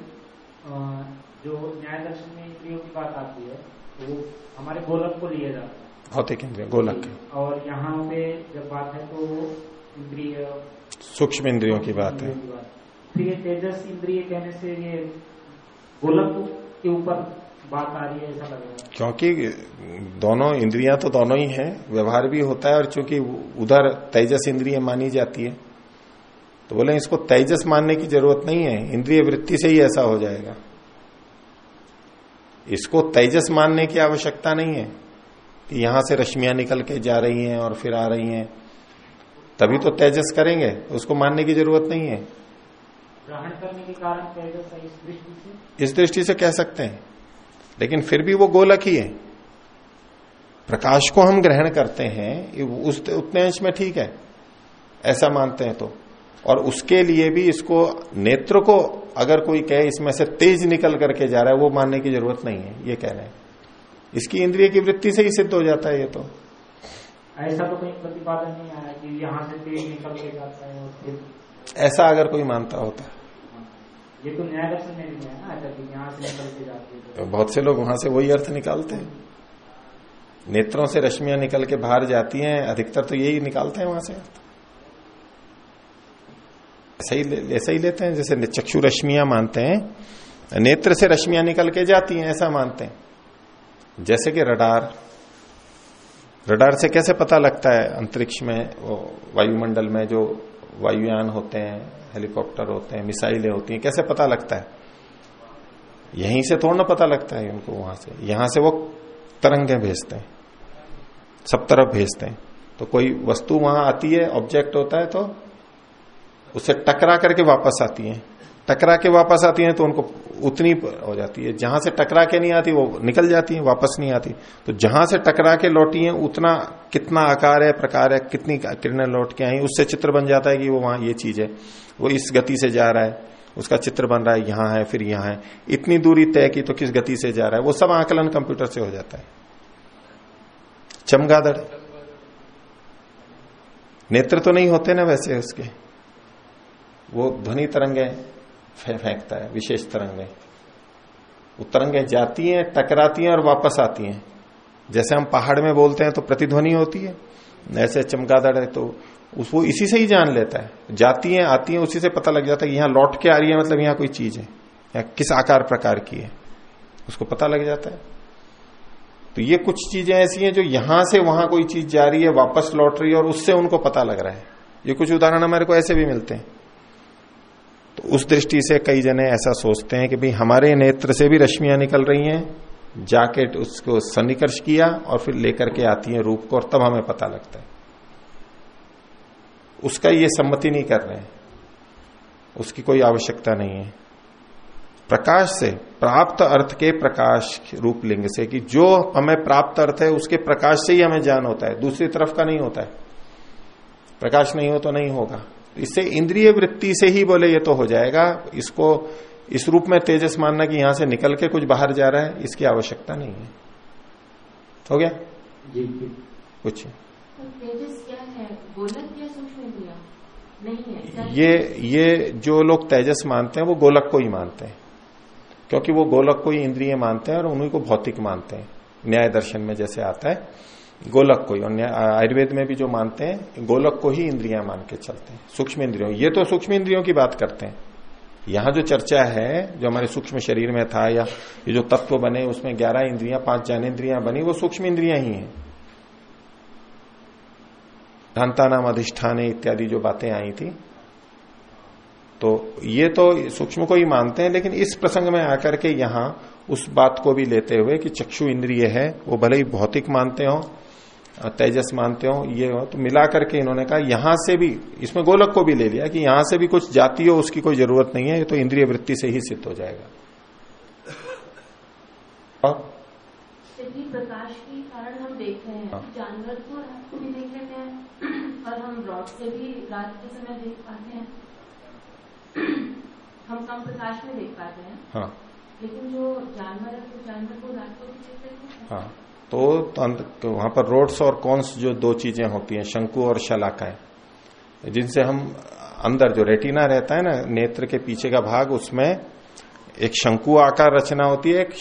जो न्याय दर्शन में इंद्रियों की बात आती है तो वो हमारे गोलक को लिए जाता है। भौतिक इंद्रिय गोलक। और यहाँ पे जब बात है तो इंद्रिय सूक्ष्म इंद्रियों की बात है। फिर ये तेजस इंद्रिय कहने से ये गोलक के ऊपर बात आ रही है ऐसा लग रहा है। क्योंकि दोनों इंद्रियाँ तो दोनों ही हैं व्यवहार भी होता है और चूँकि उधर तेजस इंद्रिय मानी जाती है। तो बोले इसको तेजस मानने की ज़रूरत नहीं है इंद्रिय वृत्ति से ही ऐसा हो जाएगा। इसको तेजस मानने की आवश्यकता नहीं है। कि यहाँ से रश्मियाँ निकल के जा रही हैं और फिर आ रही हैं। तभी तो तेजस करेंगे उसको मानने की ज़रूरत नहीं है। ग्रहण करने के कारण तेजस है इस दृष्टि से। इस दृष्टि से कह सकते हैं। लेकिन फिर भी वो गोलक ही है। प्रकाश को हम ग्रहण करते हैं उस उतने अंश में ठीक है ऐसा मानते हैं तो। और उसके लिए भी इसको नेत्र को अगर कोई कहे इसमें से तेज निकल करके जा रहा है वो मानने की ज़रूरत नहीं है ये कह रहे हैं। इसकी इंद्रिय की वृत्ति से ही सिद्ध हो जाता है ये तो। ऐसा तो कोई प्रतिपादन नहीं आया कि यहाँ से तेज निकल के जाता है और ऐसा अगर कोई मानता होता। ये तो न्याय दर्शन में भी है ना कि यहाँ से निकल के जाती है। तो बहुत से लोग वहाँ से वही अर्थ निकालते हैं। नेत्रों से रश्मियाँ निकल के बाहर जाती हैं अधिकतर तो यही निकालते हैं वहाँ से अर्थ। ऐसा ही ऐसा ही लेते हैं जैसे चक्षु रश्मियाँ मानते हैं। नेत्र से रश्मियाँ निकल के जाती हैं ऐसा मानते हैं। जैसे कि रडार रडार से कैसे पता लगता है अंतरिक्ष में वायुमंडल में जो वायुयान होते हैं, हेलीकॉप्टर होते हैं, मिसाइलें होती हैं, कैसे पता लगता है? यहीं से थोड़ा ना पता लगता है उनको वहाँ से। यहाँ से वो तरंगे भेजते हैं, सब तरफ़ भेजते हैं। तो कोई वस्तु वहाँ आती है ऑब्जेक्ट होता है तो उससे टकरा करके वापस आती हैं। टकरा के वापस आती हैं तो उनको उतनी हो जाती है। जहाँ से टकरा के नहीं आती, वो निकल जाती है, वापस नहीं आती। तो जहाँ से टकरा के लौटी है, उतना कितना आकार है, प्रकार है, कितनी किरणें लौट के आई, उससे चित्र बन जाता है कि वो वहाँ ये चीज़ है। वो इस गति से जा रहा है, उसका चित्र बन रहा है, यहाँ है, फिर यहाँ है। इतनी दूरी तय की तो किस गति से जा रहा है? वो सब आकलन कंप्यूटर से हो जाता है। चमगादड़। नेत्र तो नहीं होते ना वैसे उसके। वो ध्वनि तरंगे फेंकता है, विशेष तरंगे वो तरंगे जाती हैं, टकराती हैं और वापस आती हैं। जैसे हम पहाड़ में बोलते हैं तो प्रतिध्वनि होती है। ऐसे चमगादड़ है तो उस वो इसी से ही जान लेता है। जाती हैं, आती हैं, उसी से पता लग जाता है यहाँ लौट के आ रही है मतलब यहाँ कोई चीज़ है। या किस आकार प्रकार की है। उसको पता लग जाता है। तो ये कुछ चीज़ें ऐसी हैं जो यहाँ से वहाँ कोई चीज़ जा रही है, वापस लौट रही है और उससे उनको पता लग रहा है। ये कुछ उदाहरण हमारे को ऐसे भी मिलते हैं। तो उस दृष्टि से कई जने ऐसा सोचते हैं कि भाई हमारे नेत्र से भी रश्मियाँ निकल रही हैं, जाकेट उसको सन्निकर्ष किया और फिर लेकर के आती है रूप को और तब हमें पता लगता है। उसका ये सम्मति नहीं कर रहे उसकी कोई आवश्यकता नहीं है। प्रकाश से, प्राप्त अर्थ के प्रकाश रूप लिंग से कि जो हमें प्राप्त अर्थ है, उसके प्रकाश से ही हमें ज्ञान होता है, दूसरी तरफ़ का नहीं होता है। प्रकाश नहीं हो तो नहीं होगा। इससे इंद्रिय वृत्ति से ही बोले ये तो हो जाएगा। इसको इस रूप में तेजस मानना कि यहाँ से निकल के कुछ बाहर जा रहा है इसकी आवश्यकता नहीं है। हो गया? जी कुछ तो क्या है? गोलक या सूक्ष्म इंद्रिया? नहीं है ये ये जो लोग तेजस मानते हैं वो गोलक को ही मानते हैं। क्योंकि वो गोलक को ही इंद्रिय मानते हैं और उन्हीं को भौतिक मानते हैं। न्याय दर्शन में जैसे आता है गोलक को ही आयुर्वेद में भी जो मानते हैं, गोलक को ही इंद्रियाँ मान के चलते हैं, सूक्ष्म इंद्रियों। ये तो सूक्ष्म इंद्रियों की बात करते हैं। यहाँ जो चर्चा है, जो हमारे सूक्ष्म शरीर में था, या ये जो तत्व बने, उसमें ग्यारह इंद्रियाँ, पाँच ज्ञानेन्द्रियाँ बनी, वो सूक्ष्म इंद्रियाँ ही हैं। घंता नाम अधिष्ठान इत्यादि जो बातें आई थी तो ये तो सूक्ष्म को ही मानते हैं, लेकिन इस प्रसंग में आकर के यहाँ उस बात को भी लेते हुए कि चक्षु इंद्रिय है, वो भले ही भौतिक मानते हो तेजस मानते हो ये हो तो मिला करके इन्होंने कहा यहाँ से भी इसमें गोलक को भी ले लिया कि यहाँ से भी कुछ जाती हो उसकी कोई ज़रूरत नहीं है ये तो इंद्रिय वृत्ति से ही सिद्ध हो जाएगा। और? प्रकाश के कारण हम देख रहे हैं हाँ। जानवर को रात को भी देख लेते हैं और हम रॉड से भी रात के समय देख पाते हैं। हम कम प्रकाश में देख पाते हैं। हाँ। लेकिन जो जानवर है जानवर को रात को भी देख हैं। हाँ। तो, तो, वहाँ पर रोड्स और कॉन्स जो दो चीज़ें होती हैं शंकु और शलाकाएँ जिनसे हम अंदर जो रेटिना रहता है ना नेत्र के पीछे का भाग उसमें एक शंकु आकार रचना होती है एक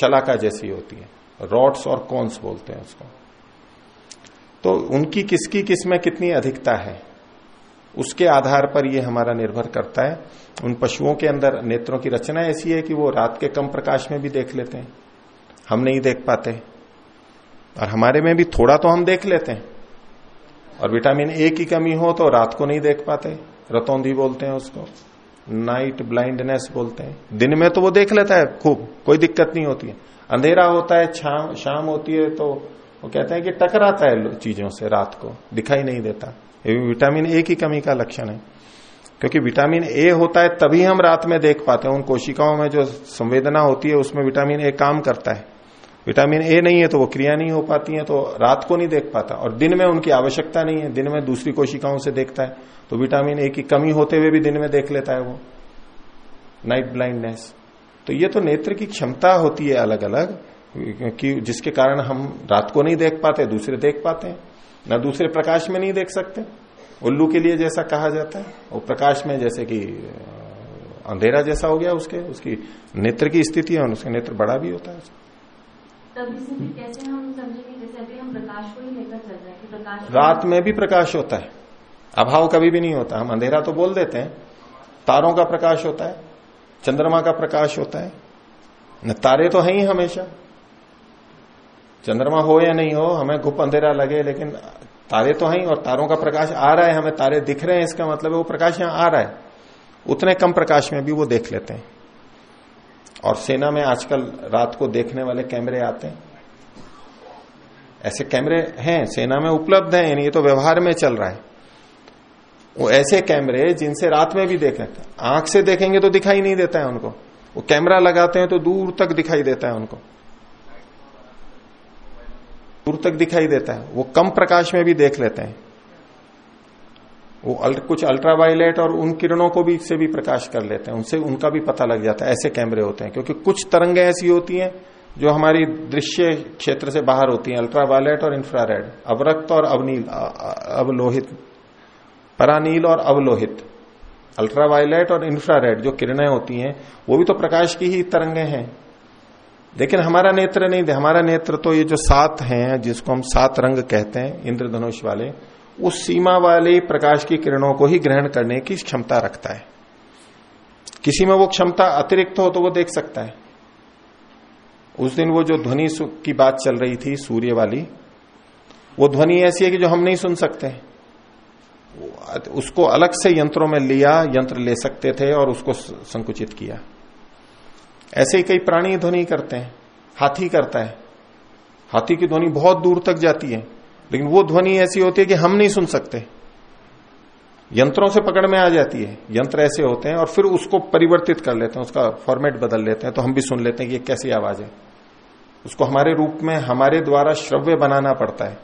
शलाका जैसी होती है। रॉड्स और कॉन्स बोलते हैं उसको। तो उनकी किसकी किसमें कितनी अधिकता है उसके आधार पर ये हमारा निर्भर करता है। उन पशुओं के अंदर नेत्रों की रचना ऐसी है कि वो रात के कम प्रकाश में भी देख लेते हैं। हम नहीं देख पाते। और हमारे में भी थोड़ा तो हम देख लेते हैं। और विटामिन ए की कमी हो तो रात को नहीं देख पाते। रतौंधी बोलते हैं उसको। नाइट ब्लाइंडनेस बोलते हैं। दिन में तो वो देख लेता है खूब, कोई दिक्कत नहीं होती है। अंधेरा होता है शाम शाम होती है तो वो कहते हैं कि टकराता है चीज़ों से रात को, दिखाई नहीं देता। ये भी विटामिन ए की कमी का लक्षण है। क्योंकि विटामिन ए होता है तभी हम रात में देख पाते हैं। उन कोशिकाओं में जो संवेदना होती है, उसमें विटामिन ए काम करता है। विटामिन ए नहीं है तो वो क्रिया नहीं हो पाती है तो रात को नहीं देख पाता। और दिन में उनकी आवश्यकता नहीं है। दिन में दूसरी कोशिकाओं से देखता है तो विटामिन ए की कमी होते हुए भी दिन में देख लेता है वो। Night blindness. तो ये तो नेत्र की क्षमता होती है अलग अलग कि जिसके कारण हम रात को नहीं देख पाते, दूसरे देख पाते हैं, न दूसरे प्रकाश में नहीं देख सकते। उल्लू के लिए जैसा कहा जाता है, वो प्रकाश में जैसे कि अंधेरा जैसा हो गया उसके, उसकी नेत्र की स्थिति है, और उसका नेत्र बड़ा भी होता है। रात में भी प्रकाश होता है। अभाव कभी भी नहीं होता। हम अंधेरा तो बोल देते हैं। तारों का प्रकाश होता है। चंद्रमा का प्रकाश होता है। न तारे तो हैं ही हमेशा। चंद्रमा हो या नहीं हो, हमें गुप अंधेरा लगे, लेकिन तारे तो हैं, और तारों का प्रकाश आ रहा है। हमें तारे दिख रहे हैं, इसका मतलब है वो प्रकाश यहाँ आ रहा है। उतने कम प्रकाश में भी वो देख लेते हैं। और सेना में आजकल रात को देखने वाले कैमरे आते हैं। ऐसे कैमरे हैं, सेना में उपलब्ध हैं ये तो व्यवहार में चल रहा है। वो ऐसे कैमरे जिनसे रात में भी देख हैं आँख से देखेंगे तो दिखाई नहीं देता है उनको। वो कैमरा लगाते हैं तो दूर तक दिखाई देता है उनको। दूर तक दिखाई देता है। वो कम प्रकाश में भी देख लेते हैं। वो अल, कुछ अल्ट्रावायलेट और उन किरणों को भी से भी प्रकाश कर लेते हैं उनसे उनका भी पता लग जाता है ऐसे कैमरे होते हैं क्योंकि कुछ तरंगें ऐसी होती हैं जो हमारी दृश्य क्षेत्र से बाहर होती हैं अल्ट्रावायलेट और इंफ्रारेड अवरक्त और अवनील अवलोहित परानील और अवलोहित अल्ट्रावायलेट और इंफ्रारेड जो किरणें होती हैं वो भी तो प्रकाश की ही तरंगे हैं। लेकिन हमारा नेत्र नहीं हमारा नेत्र तो ये जो सात हैं जिसको हम सात रंग कहते हैं इंद्रधनुष वाले उस सीमा वाले प्रकाश की किरणों को ही ग्रहण करने की क्षमता रखता है। किसी में वो क्षमता अतिरिक्त हो तो वो देख सकता है। उस दिन वो जो ध्वनि की बात चल रही थी, सूर्य वाली, वो ध्वनि ऐसी है कि जो हम नहीं सुन सकते। उसको अलग से यंत्रों में लिया, यंत्र ले सकते थे और उसको संकुचित किया। ऐसे ही कई प्राणी ध्वनि करते हैं, हाथी करता है। हाथी की ध्वनि बहुत दूर तक जाती है। लेकिन वो ध्वनि ऐसी होती है कि हम नहीं सुन सकते। यंत्रों से पकड़ में आ जाती है। यंत्र ऐसे होते हैं और फिर उसको परिवर्तित कर लेते हैं, उसका फॉर्मेट बदल लेते हैं तो हम भी सुन लेते हैं कि ये कैसी आवाज़ है। उसको हमारे रूप में, हमारे द्वारा श्रव्य बनाना पड़ता है।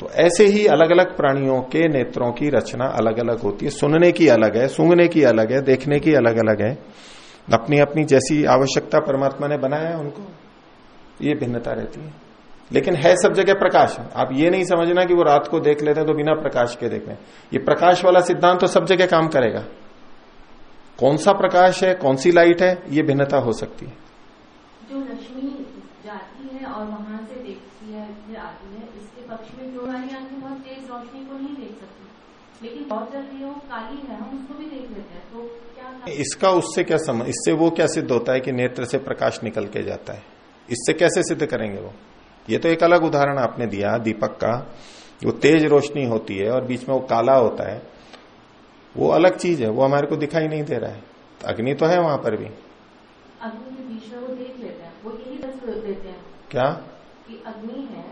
तो ऐसे ही अलग अलग प्राणियों के नेत्रों की रचना अलग अलग होती है। सुनने की अलग है, सूंघने की अलग है, देखने की अलग अलग है। अपनी अपनी जैसी आवश्यकता परमात्मा ने बनाया उनको, ये भिन्नता रहती है। लेकिन है सब जगह प्रकाश। आप ये नहीं समझना कि वो रात को देख लेते हैं तो बिना प्रकाश के देख रहे हैं ये प्रकाश वाला सिद्धांत तो सब जगह काम करेगा। कौन सा प्रकाश है कौन सी लाइट है ये भिन्नता हो सकती है। जो रश्मि जाती है और वहाँ से देखती है फिर आती है इसके पक्ष में जो हमारी आँखें बहुत तेज रोशनी को नहीं देख सकती। लेकिन बहुत जल्दी वो काली है हम उसको भी देख लेते हैं तो क्या इसका उससे क्या समझ इससे वो क्या सिद्ध होता है कि नेत्र से प्रकाश निकल के जाता है? इससे कैसे सिद्ध करेंगे वो? ये तो एक अलग उदाहरण आपने दिया दीपक का। वो तेज रोशनी होती है और बीच में वो काला होता है। वो अलग चीज़ है वो हमारे को दिखाई नहीं दे रहा है। अग्नि तो है वहाँ पर भी। अग्नि के बीच में वो देख लेते हैं। वो यही दस देते हैं। क्या? कि अग्नि है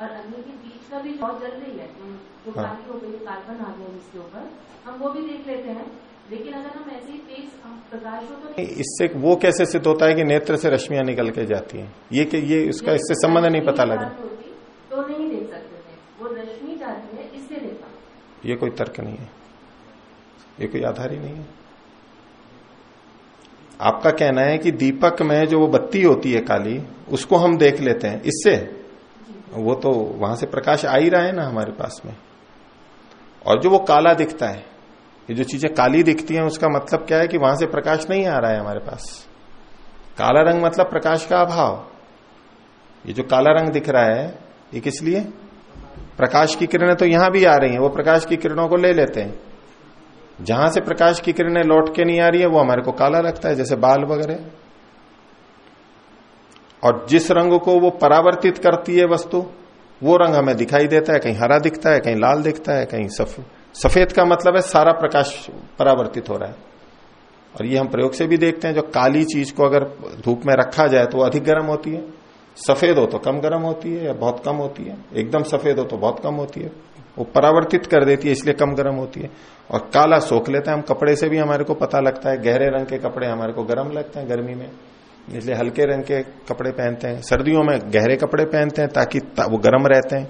और अग्नि के बीच का भी जल रही है जो हाँ। हो गई कार्बन आ गया इसके ऊपर। हम वो भी देख लेते हैं। लेकिन अगर हम ऐसे ही तेज प्रकाश हो तो इससे वो कैसे सिद्ध होता है कि नेत्र से रश्मियाँ निकल के जाती हैं? ये कि ये इसका इससे संबंध नहीं पता लगा। तो नहीं देख सकते थे वो रश्मि जाती है इससे देखा ये कोई तर्क नहीं है। ये कोई आधार ही नहीं है। आपका कहना है कि दीपक में जो वो बत्ती होती है काली उसको हम देख लेते हैं। इससे? वो तो वहाँ से प्रकाश आ ही रहा है ना हमारे पास में। और जो वो काला दिखता है ये जो चीज़ें काली दिखती हैं उसका मतलब क्या है कि वहाँ से प्रकाश नहीं आ रहा है हमारे पास। काला रंग मतलब प्रकाश का अभाव। ये जो काला रंग दिख रहा है ये किस लिए? प्रकाश की किरणें तो यहाँ भी आ रही हैं वो प्रकाश की किरणों को ले लेते हैं। जहाँ से प्रकाश की किरणें लौट के नहीं आ रही है वो हमारे को काला लगता है जैसे बाल वगैरह। और जिस रंग को वो परावर्तित करती है वस्तु वो रंग हमें दिखाई देता है कहीं हरा दिखता है कहीं लाल दिखता है कहीं सफ, सफ़ेद का मतलब है सारा प्रकाश परावर्तित हो रहा है। और ये हम प्रयोग से भी देखते हैं, जो काली चीज़ को अगर धूप में रखा जाए तो अधिक गर्म होती है। सफ़ेद हो तो कम गर्म होती है या बहुत कम होती है। एकदम सफ़ेद हो तो बहुत कम होती है। वो परावर्तित कर देती है, इसलिए कम गर्म होती है। और काला सोख लेता है, हम कपड़े से भी हमारे को पता लगता है, गहरे रंग के कपड़े हमारे को गर्म लगते हैं गर्मी में। इसलिए हल्के रंग के कपड़े पहनते हैं। सर्दियों में गहरे कपड़े पहनते हैं ताकि वो गर्म रहते हैं,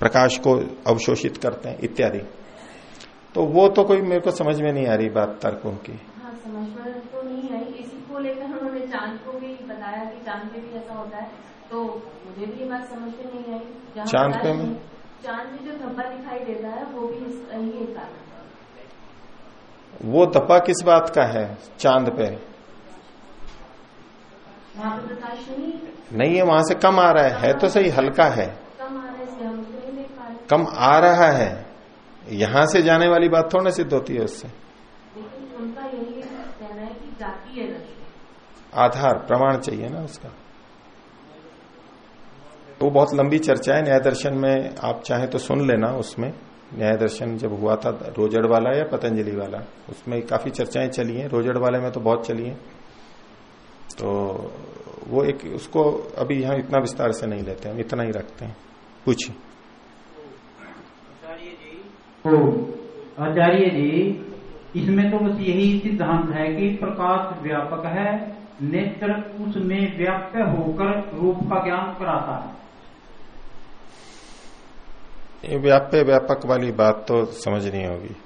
प्रकाश को अवशोषित करते हैं, इत्यादि। तो वो तो कोई मेरे को समझ में नहीं आ रही बात तर्कों की। हाँ समझ में तो नहीं आई। इसी को लेकर उन्होंने चाँद को भी बताया कि चाँद पे भी ऐसा होता है। तो मुझे भी ये बात समझ में नहीं आई। चाँद पे में? चाँद में जो धब्बा दिखाई देता है वो भी ही कारण वो धब्बा किस बात का है? चाँद पे। नहीं है? वहाँ से कम आ रहा है। है तो सही हल्का है। कम आ रहा है। यहाँ से जाने वाली बात थोड़ा ना सिद्ध होती है उससे। लेकिन उनका यही कहना कि जाती रश्मि आधार प्रमाण चाहिए ना उसका। वो बहुत लंबी चर्चा है न्याय दर्शन में आप चाहें तो सुन लेना उसमें। न्याय दर्शन जब हुआ था रोजड़ वाला या पतंजलि वाला उसमें काफ़ी चर्चाएँ चली हैं। रोजड़ वाले में तो बहुत चली हैं। तो वो एक उसको अभी यहाँ इतना विस्तार से नहीं लेते हम इतना ही रखते हैं। पूछिए। तो आचार्य जी इसमें तो बस यही सिद्धांत है कि प्रकाश व्यापक है नेत्र उसमें व्याप्त होकर रूप का ज्ञान कराता है। ये व्याप्य व्यापक वाली बात तो समझनी होगी।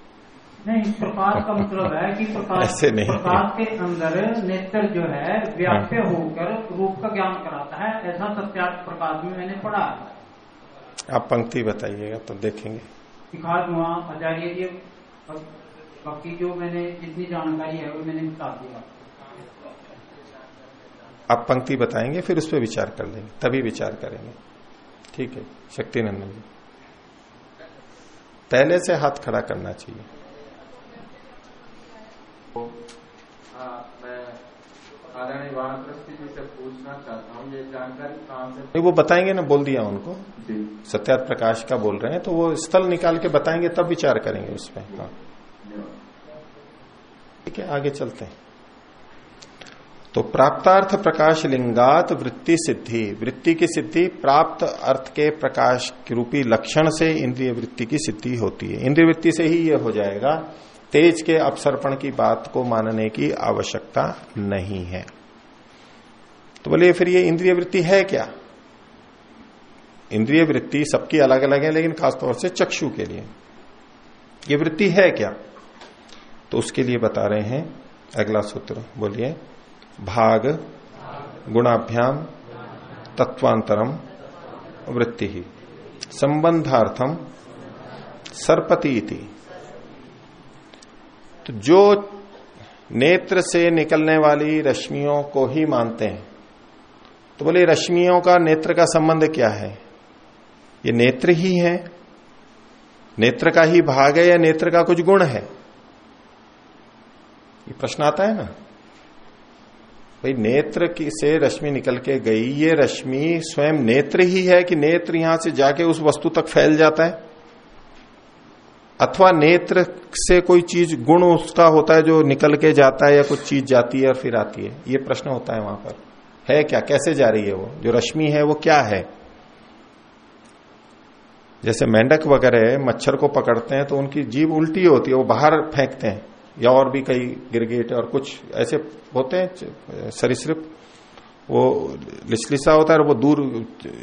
नहीं प्रकाश का मतलब है कि प्रकाश ऐसे नहीं। प्रकाश के अंदर नेत्र जो है व्याप्य होकर रूप का ज्ञान कराता है ऐसा सत्यार्थ प्रकाश में मैंने पढ़ा है। आप पंक्ति बताइएगा तो देखेंगे। सिखा दूँगा आचार्य जी बाकी जो मैंने जितनी जानकारी है, वो मैंने बता दिया आप पंक्ति बताएँगे, फिर उस पर विचार कर लेंगे, तभी विचार करेंगे। ठीक है शक्ति नंदन जी। पहले से हाथ खड़ा करना चाहिए। आदरणीय वानप्रस्थी जी से पूछना चाहता हूँ ये जानकारी कहाँ से नहीं वो बताएँगे ना बोल दिया उनको। सत्यार्थ प्रकाश का बोल रहे हैं तो वो स्थल निकाल के बताएँगे तब विचार करेंगे उस पर हाँ। ठीक है आगे चलते हैं। तो प्राप्तार्थ प्रकाश लिंगात वृत्ति सिद्धि। वृत्ति की सिद्धि प्राप्त अर्थ के प्रकाश रूपी लक्षण से इंद्रिय वृत्ति की सिद्धि होती है। इंद्रिय वृत्ति से ही ये हो जाएगा। तेज के अपसर्पण की बात को मानने की आवश्यकता नहीं है। तो बोलिए, फिर ये इंद्रिय वृत्ति है क्या? इंद्रिय वृत्ति सबकी अलग अलग है, लेकिन खासतौर से चक्षु के लिए। ये वृत्ति है क्या? तो उसके लिए बता रहे हैं, अगला सूत्र, बोलिए, भाग, गुणाभ्याम, तत्वांतरम, वृत्ति ही। संबंधार्थम सरपति तो जो नेत्र से निकलने वाली रश्मियों को ही मानते हैं। तो बोले, रश्मियों का नेत्र का संबंध क्या है? ये नेत्र ही है। नेत्र का ही भाग है या नेत्र का कुछ गुण है? ये प्रश्न आता है ना? भाई, नेत्र की से रश्मि निकल के गई, ये रश्मि स्वयं नेत्र ही है कि नेत्र यहाँ से जाके उस वस्तु तक फैल जाता है? अथवा नेत्र से कोई चीज़ गुण उसका होता है जो निकल के जाता है या कुछ चीज़ जाती है और फिर आती है? ये प्रश्न होता है वहाँ पर। है क्या? कैसे जा रही है वो? जो रश्मि है वो क्या है? जैसे मेंढक वगैरह मच्छर को पकड़ते हैं तो उनकी जीव उल्टी होती है, वो बाहर फेंकते हैं या और भी कई गिरगिट और कुछ ऐसे होते हैं सरिसृप। वो लिसलिसा होता है और वो दूर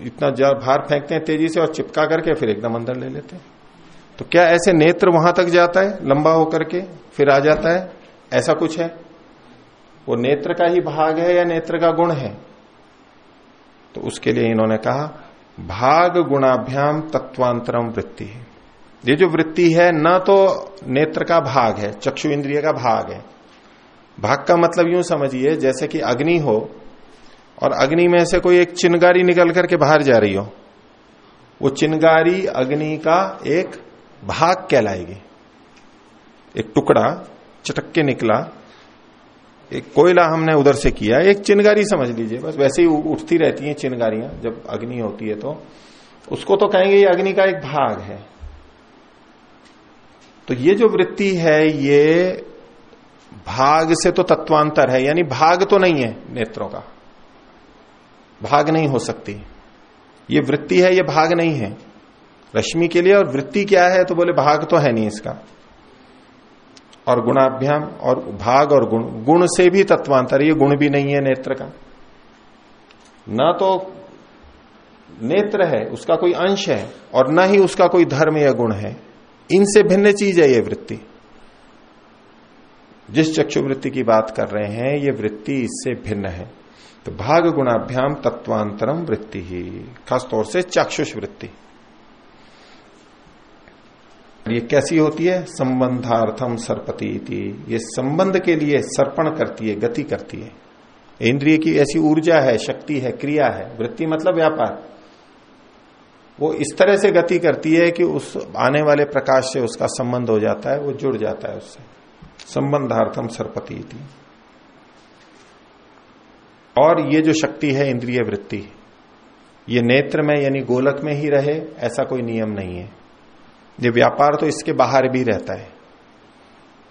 इतना बाहर फेंकते हैं तेज़ी से और चिपका करके फिर एकदम अंदर ले लेते हैं। तो क्या ऐसे नेत्र वहाँ तक जाता है? लंबा होकर के फिर आ जाता है? ऐसा कुछ है? वो नेत्र का ही भाग है या नेत्र का गुण है? तो उसके लिए इन्होंने कहा, भाग गुणाभ्याम तत्वांतरम वृत्ति है। ये जो वृत्ति है, न तो नेत्र का भाग है, चक्षु इंद्रिय का भाग है। भाग का मतलब यूँ समझिए, जैसे कि अग्नि हो और अग्नि में से कोई एक चिनगारी निकल करके बाहर जा रही हो। वो चिनगारी अग्नि का एक भाग कहलाएगी। एक टुकड़ा चटक के निकला, एक कोयला हमने उधर से किया, एक चिनगारी समझ लीजिए, बस वैसे ही उठती रहती हैं चिनगारियाँ, जब अग्नि होती है तो। उसको तो कहेंगे ये अग्नि का एक भाग है। तो ये जो वृत्ति है, ये भाग से तो तत्वांतर है, यानी भाग तो नहीं है नेत्रों का। भाग नहीं हो सकती। ये वृत्ति है, ये भाग नहीं है। रश्मि के लिए और वृत्ति क्या है? तो बोले, भाग तो है नहीं इसका। और गुणाभ्याम और भाग और गुण गुण से भी तत्वांतर, ये गुण भी नहीं है नेत्र का। ना तो नेत्र है, उसका कोई अंश है, और न ही उसका कोई धर्म या गुण है। इनसे भिन्न चीज़ है ये वृत्ति। जिस चक्षु वृत्ति की बात कर रहे हैं, ये वृत्ति इससे भिन्न है। तो भाग गुणाभ्याम तत्वांतरम वृत्ति ही, खासतौर से चाक्षुष वृत्ति। ये कैसी होती है? संबंधार्थम सरपति ये संबंध के लिए सर्पण करती है, गति करती है। इंद्रिय की ऐसी ऊर्जा है, शक्ति है, क्रिया है, वृत्ति मतलब व्यापार। वो इस तरह से गति करती है कि उस आने वाले प्रकाश से उसका संबंध हो जाता है, वो जुड़ जाता है उससे। संबंधार्थम सरपति और ये जो शक्ति है, इंद्रिय वृत्ति, ये नेत्र में यानी गोलक में ही रहे, ऐसा कोई नियम नहीं है। ये व्यापार तो इसके बाहर भी रहता है।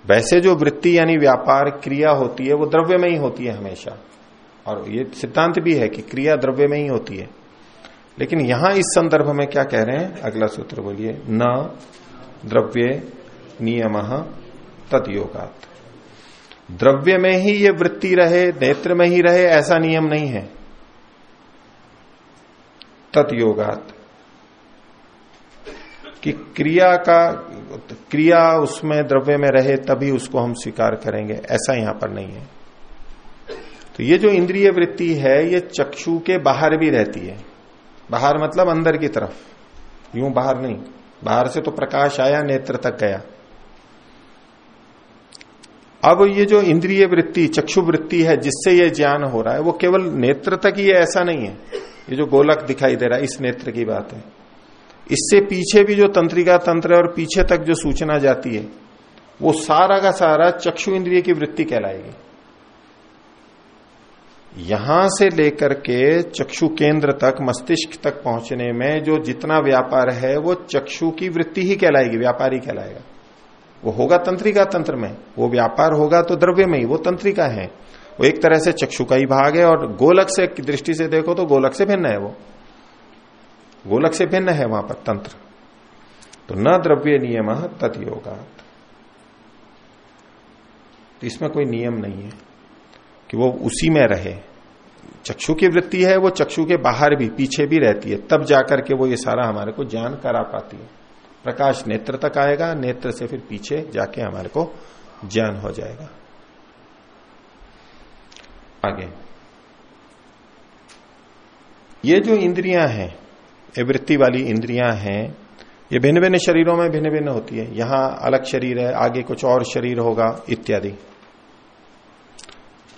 वैसे जो वृत्ति यानी व्यापार क्रिया होती है, वो द्रव्य में ही होती है हमेशा। और ये सिद्धांत भी है कि क्रिया द्रव्य में ही होती है। लेकिन यहाँ इस संदर्भ में क्या कह रहे हैं? अगला सूत्र बोलिए। न द्रव्य नियम तद द्रव्य में ही ये वृत्ति रहे, नेत्र में ही रहे, ऐसा नियम नहीं है। तद योगात कि क्रिया का, क्रिया उसमें द्रव्य में रहे तभी उसको हम स्वीकार करेंगे। ऐसा यहाँ पर नहीं है। तो ये जो इंद्रिय वृत्ति है, ये चक्षु के बाहर भी रहती है। बाहर मतलब अंदर की तरफ़। यूँ बाहर नहीं। बाहर से तो प्रकाश आया, नेत्र तक गया। अब ये जो इंद्रिय वृत्ति, चक्षु वृत्ति है, जिससे ये ज्ञान हो रहा है, वो केवल नेत्र तक ही ऐसा नहीं है। ये जो गोलक दिखाई दे रहा है, इस नेत्र की बात है। इससे पीछे भी जो तंत्रिका तंत्र और पीछे तक जो सूचना जाती है, वो सारा का सारा चक्षु इंद्रिय की वृत्ति कहलाएगी। यहाँ से लेकर के चक्षु केंद्र तक, मस्तिष्क तक पहुँचने में जो जितना व्यापार है, वो चक्षु की वृत्ति ही कहलाएगी, व्यापारी कहलाएगा। वो होगा तंत्रिका तंत्र में, वो व्यापार होगा तो द्रव्य में ही, वो तंत्रिका है। वो एक तरह से चक्षु का ही भाग है और गोलक से दृष्टि से देखो तो गोलक से भिन्न है वो। गोलक से भिन्न है वहाँ पर तंत्र। तो न द्रव्य नियम योगा तो इसमें कोई नियम नहीं है कि वो उसी में रहे। चक्षु की वृत्ति है, वो चक्षु के बाहर भी, पीछे भी रहती है। तब जाकर के वो ये सारा हमारे को ज्ञान करा पाती है। प्रकाश नेत्र तक आएगा, नेत्र से फिर पीछे जाके हमारे को ज्ञान हो जाएगा। आगे। ये जो इंद्रियाँ हैं ये वृत्ति वाली इंद्रियाँ हैं, ये भिन्न भिन्न शरीरों में भिन्न भिन्न होती है। यहाँ अलग शरीर है, आगे कुछ और शरीर होगा, इत्यादि।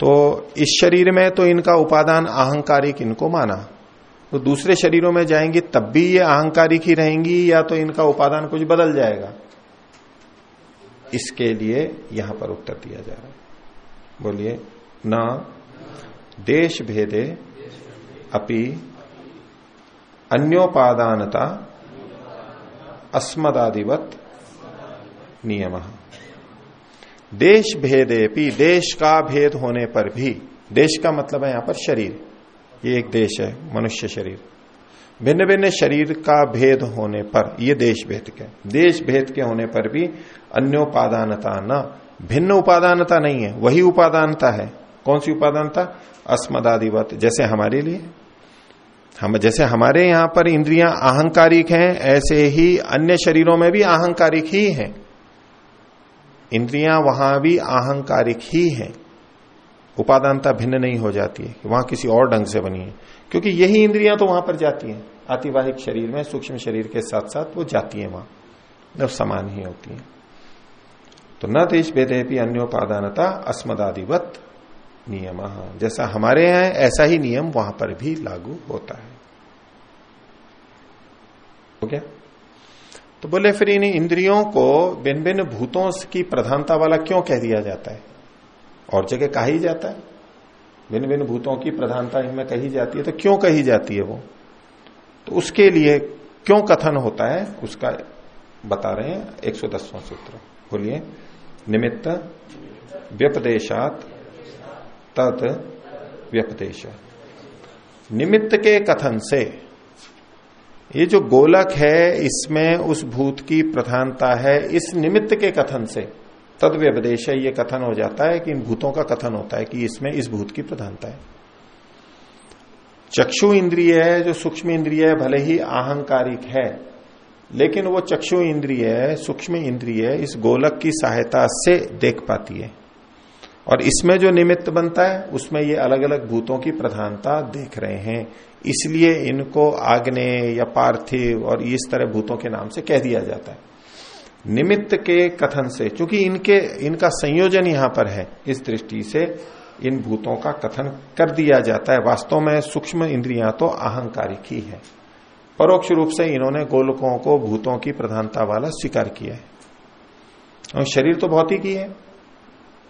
तो इस शरीर में तो इनका उपादान अहंकारिक इनको माना। तो दूसरे शरीरों में जाएँगी, तब भी ये अहंकारिक ही रहेंगी, या तो इनका उपादान कुछ बदल जाएगा? इसके लिए यहाँ पर उत्तर दिया जा रहा है। बोलिए, न, देश भेदे, अपि अन्योपादानता, अस्मदादिवत नियम। देश भेदेपि देश का भेद होने पर भी, देश का मतलब है यहाँ पर शरीर। ये एक देश है, मनुष्य शरीर। भिन्न भिन्न शरीर का भेद होने पर, ये देश भेद के। देश भेद के होने पर भी अन्योपादानता न, भिन्न उपादानता नहीं है, वही उपादानता है। कौन सी उपादानता? अस्मदादिवत, जैसे हमारे लिए। हम जैसे हमारे यहाँ पर इंद्रियाँ अहंकारिक हैं, ऐसे ही अन्य शरीरों में भी अहंकारिक ही हैं। इंद्रियाँ वहाँ भी अहंकारिक ही हैं। उपादानता भिन्न नहीं हो जाती है, वहाँ किसी और ढंग से बनी है। क्योंकि यही इंद्रियाँ तो वहाँ पर जाती हैं। आतिवाहिक शरीर में, सूक्ष्म शरीर के साथ साथ वो जाती है वहाँ। जब समान ही होती है। तो न देश भेदे भी अन्योपादानता अस्मदादिवत। नियम। जैसा हमारे यहाँ ऐसा ही नियम वहाँ पर भी लागू होता है। हो गया? तो बोले, फिर इन इंद्रियों को भिन्न भिन्न भूतों की प्रधानता वाला क्यों कह दिया जाता है? और जगह कहा ही जाता है। भिन्न भिन्न भूतों की प्रधानता इनमें कही जाती है तो क्यों कही जाती है वो? तो उसके लिए क्यों कथन होता है, उसका बता रहे हैं एक सौ सूत्र। बोलिए, निमित्त व्यपदेशात तद व्यपदेश निमित्त के कथन से, ये जो गोलक है, इसमें उस भूत की प्रधानता है, इस निमित्त के कथन से, तद व्यपदेश, ये कथन हो जाता है कि इन भूतों का कथन होता है कि इसमें इस भूत की प्रधानता है। चक्षु इंद्रिय है, जो सूक्ष्म इंद्रिय है, भले ही अहंकारिक है, लेकिन वो चक्षु इंद्रिय सूक्ष्म इंद्रिय इस गोलक की सहायता से देख पाती है। और इसमें जो निमित्त बनता है, उसमें ये अलग अलग भूतों की प्रधानता देख रहे हैं। इसलिए इनको आग्ने या पार्थिव और इस तरह भूतों के नाम से कह दिया जाता है। निमित्त के कथन से क्योंकि इनके, इनका संयोजन यहाँ पर है, इस दृष्टि से इन भूतों का कथन कर दिया जाता है। वास्तव में सूक्ष्म इंद्रियाँ तो अहंकारिक ही है। परोक्ष रूप से इन्होंने गोलकों को भूतों की प्रधानता वाला स्वीकार किया है। और शरीर तो भौतिक ही है।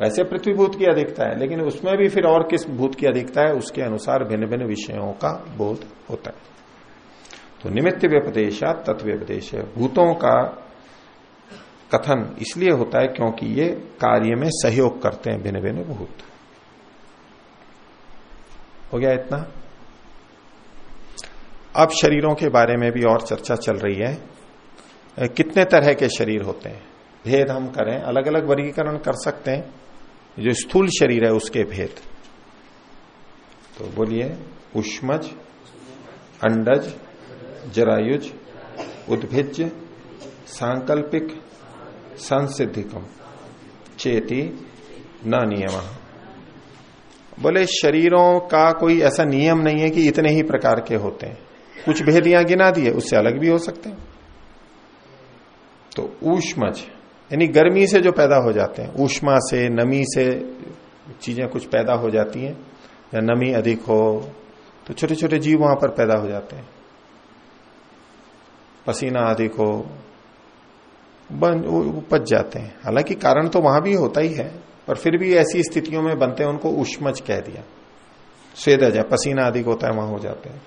वैसे पृथ्वी भूत की अधिकता है, लेकिन उसमें भी फिर और किस भूत की अधिकता है, उसके अनुसार भिन्न भिन्न विषयों का बोध होता है। तो निमित्त व्यपदेशा तत्व व्यपदेश भूतों का कथन इसलिए होता है क्योंकि ये कार्य में सहयोग करते हैं भिन्न भिन्न भूत। हो गया इतना? अब शरीरों के बारे में भी और चर्चा चल रही है। कितने तरह के शरीर होते हैं? भेद हम करें अलग अलग वर्गीकरण कर सकते हैं। जो स्थूल शरीर है, उसके भेद। तो बोलिए, उष्मज, अंडज, जरायुज, उद्भिज, सांकल्पिक, संसिद्धिकम, चेती न नियम बोले, शरीरों का कोई ऐसा नियम नहीं है कि इतने ही प्रकार के होते हैं। कुछ भेदियाँ गिना दिए, उससे अलग भी हो सकते हैं। तो ऊष्मज यानी गर्मी से जो पैदा हो जाते हैं, ऊष्मा से, नमी से चीज़ें कुछ पैदा हो जाती हैं, या नमी अधिक हो तो छोटे छोटे जीव वहाँ पर पैदा हो जाते हैं। पसीना अधिक हो, बन उपज जाते हैं। हालाँकि कारण तो वहाँ भी होता ही है, पर फिर भी ऐसी स्थितियों में बनते हैं, उनको उष्मज कह दिया। स्वेद जाए पसीना अधिक होता है, वहाँ हो जाते हैं।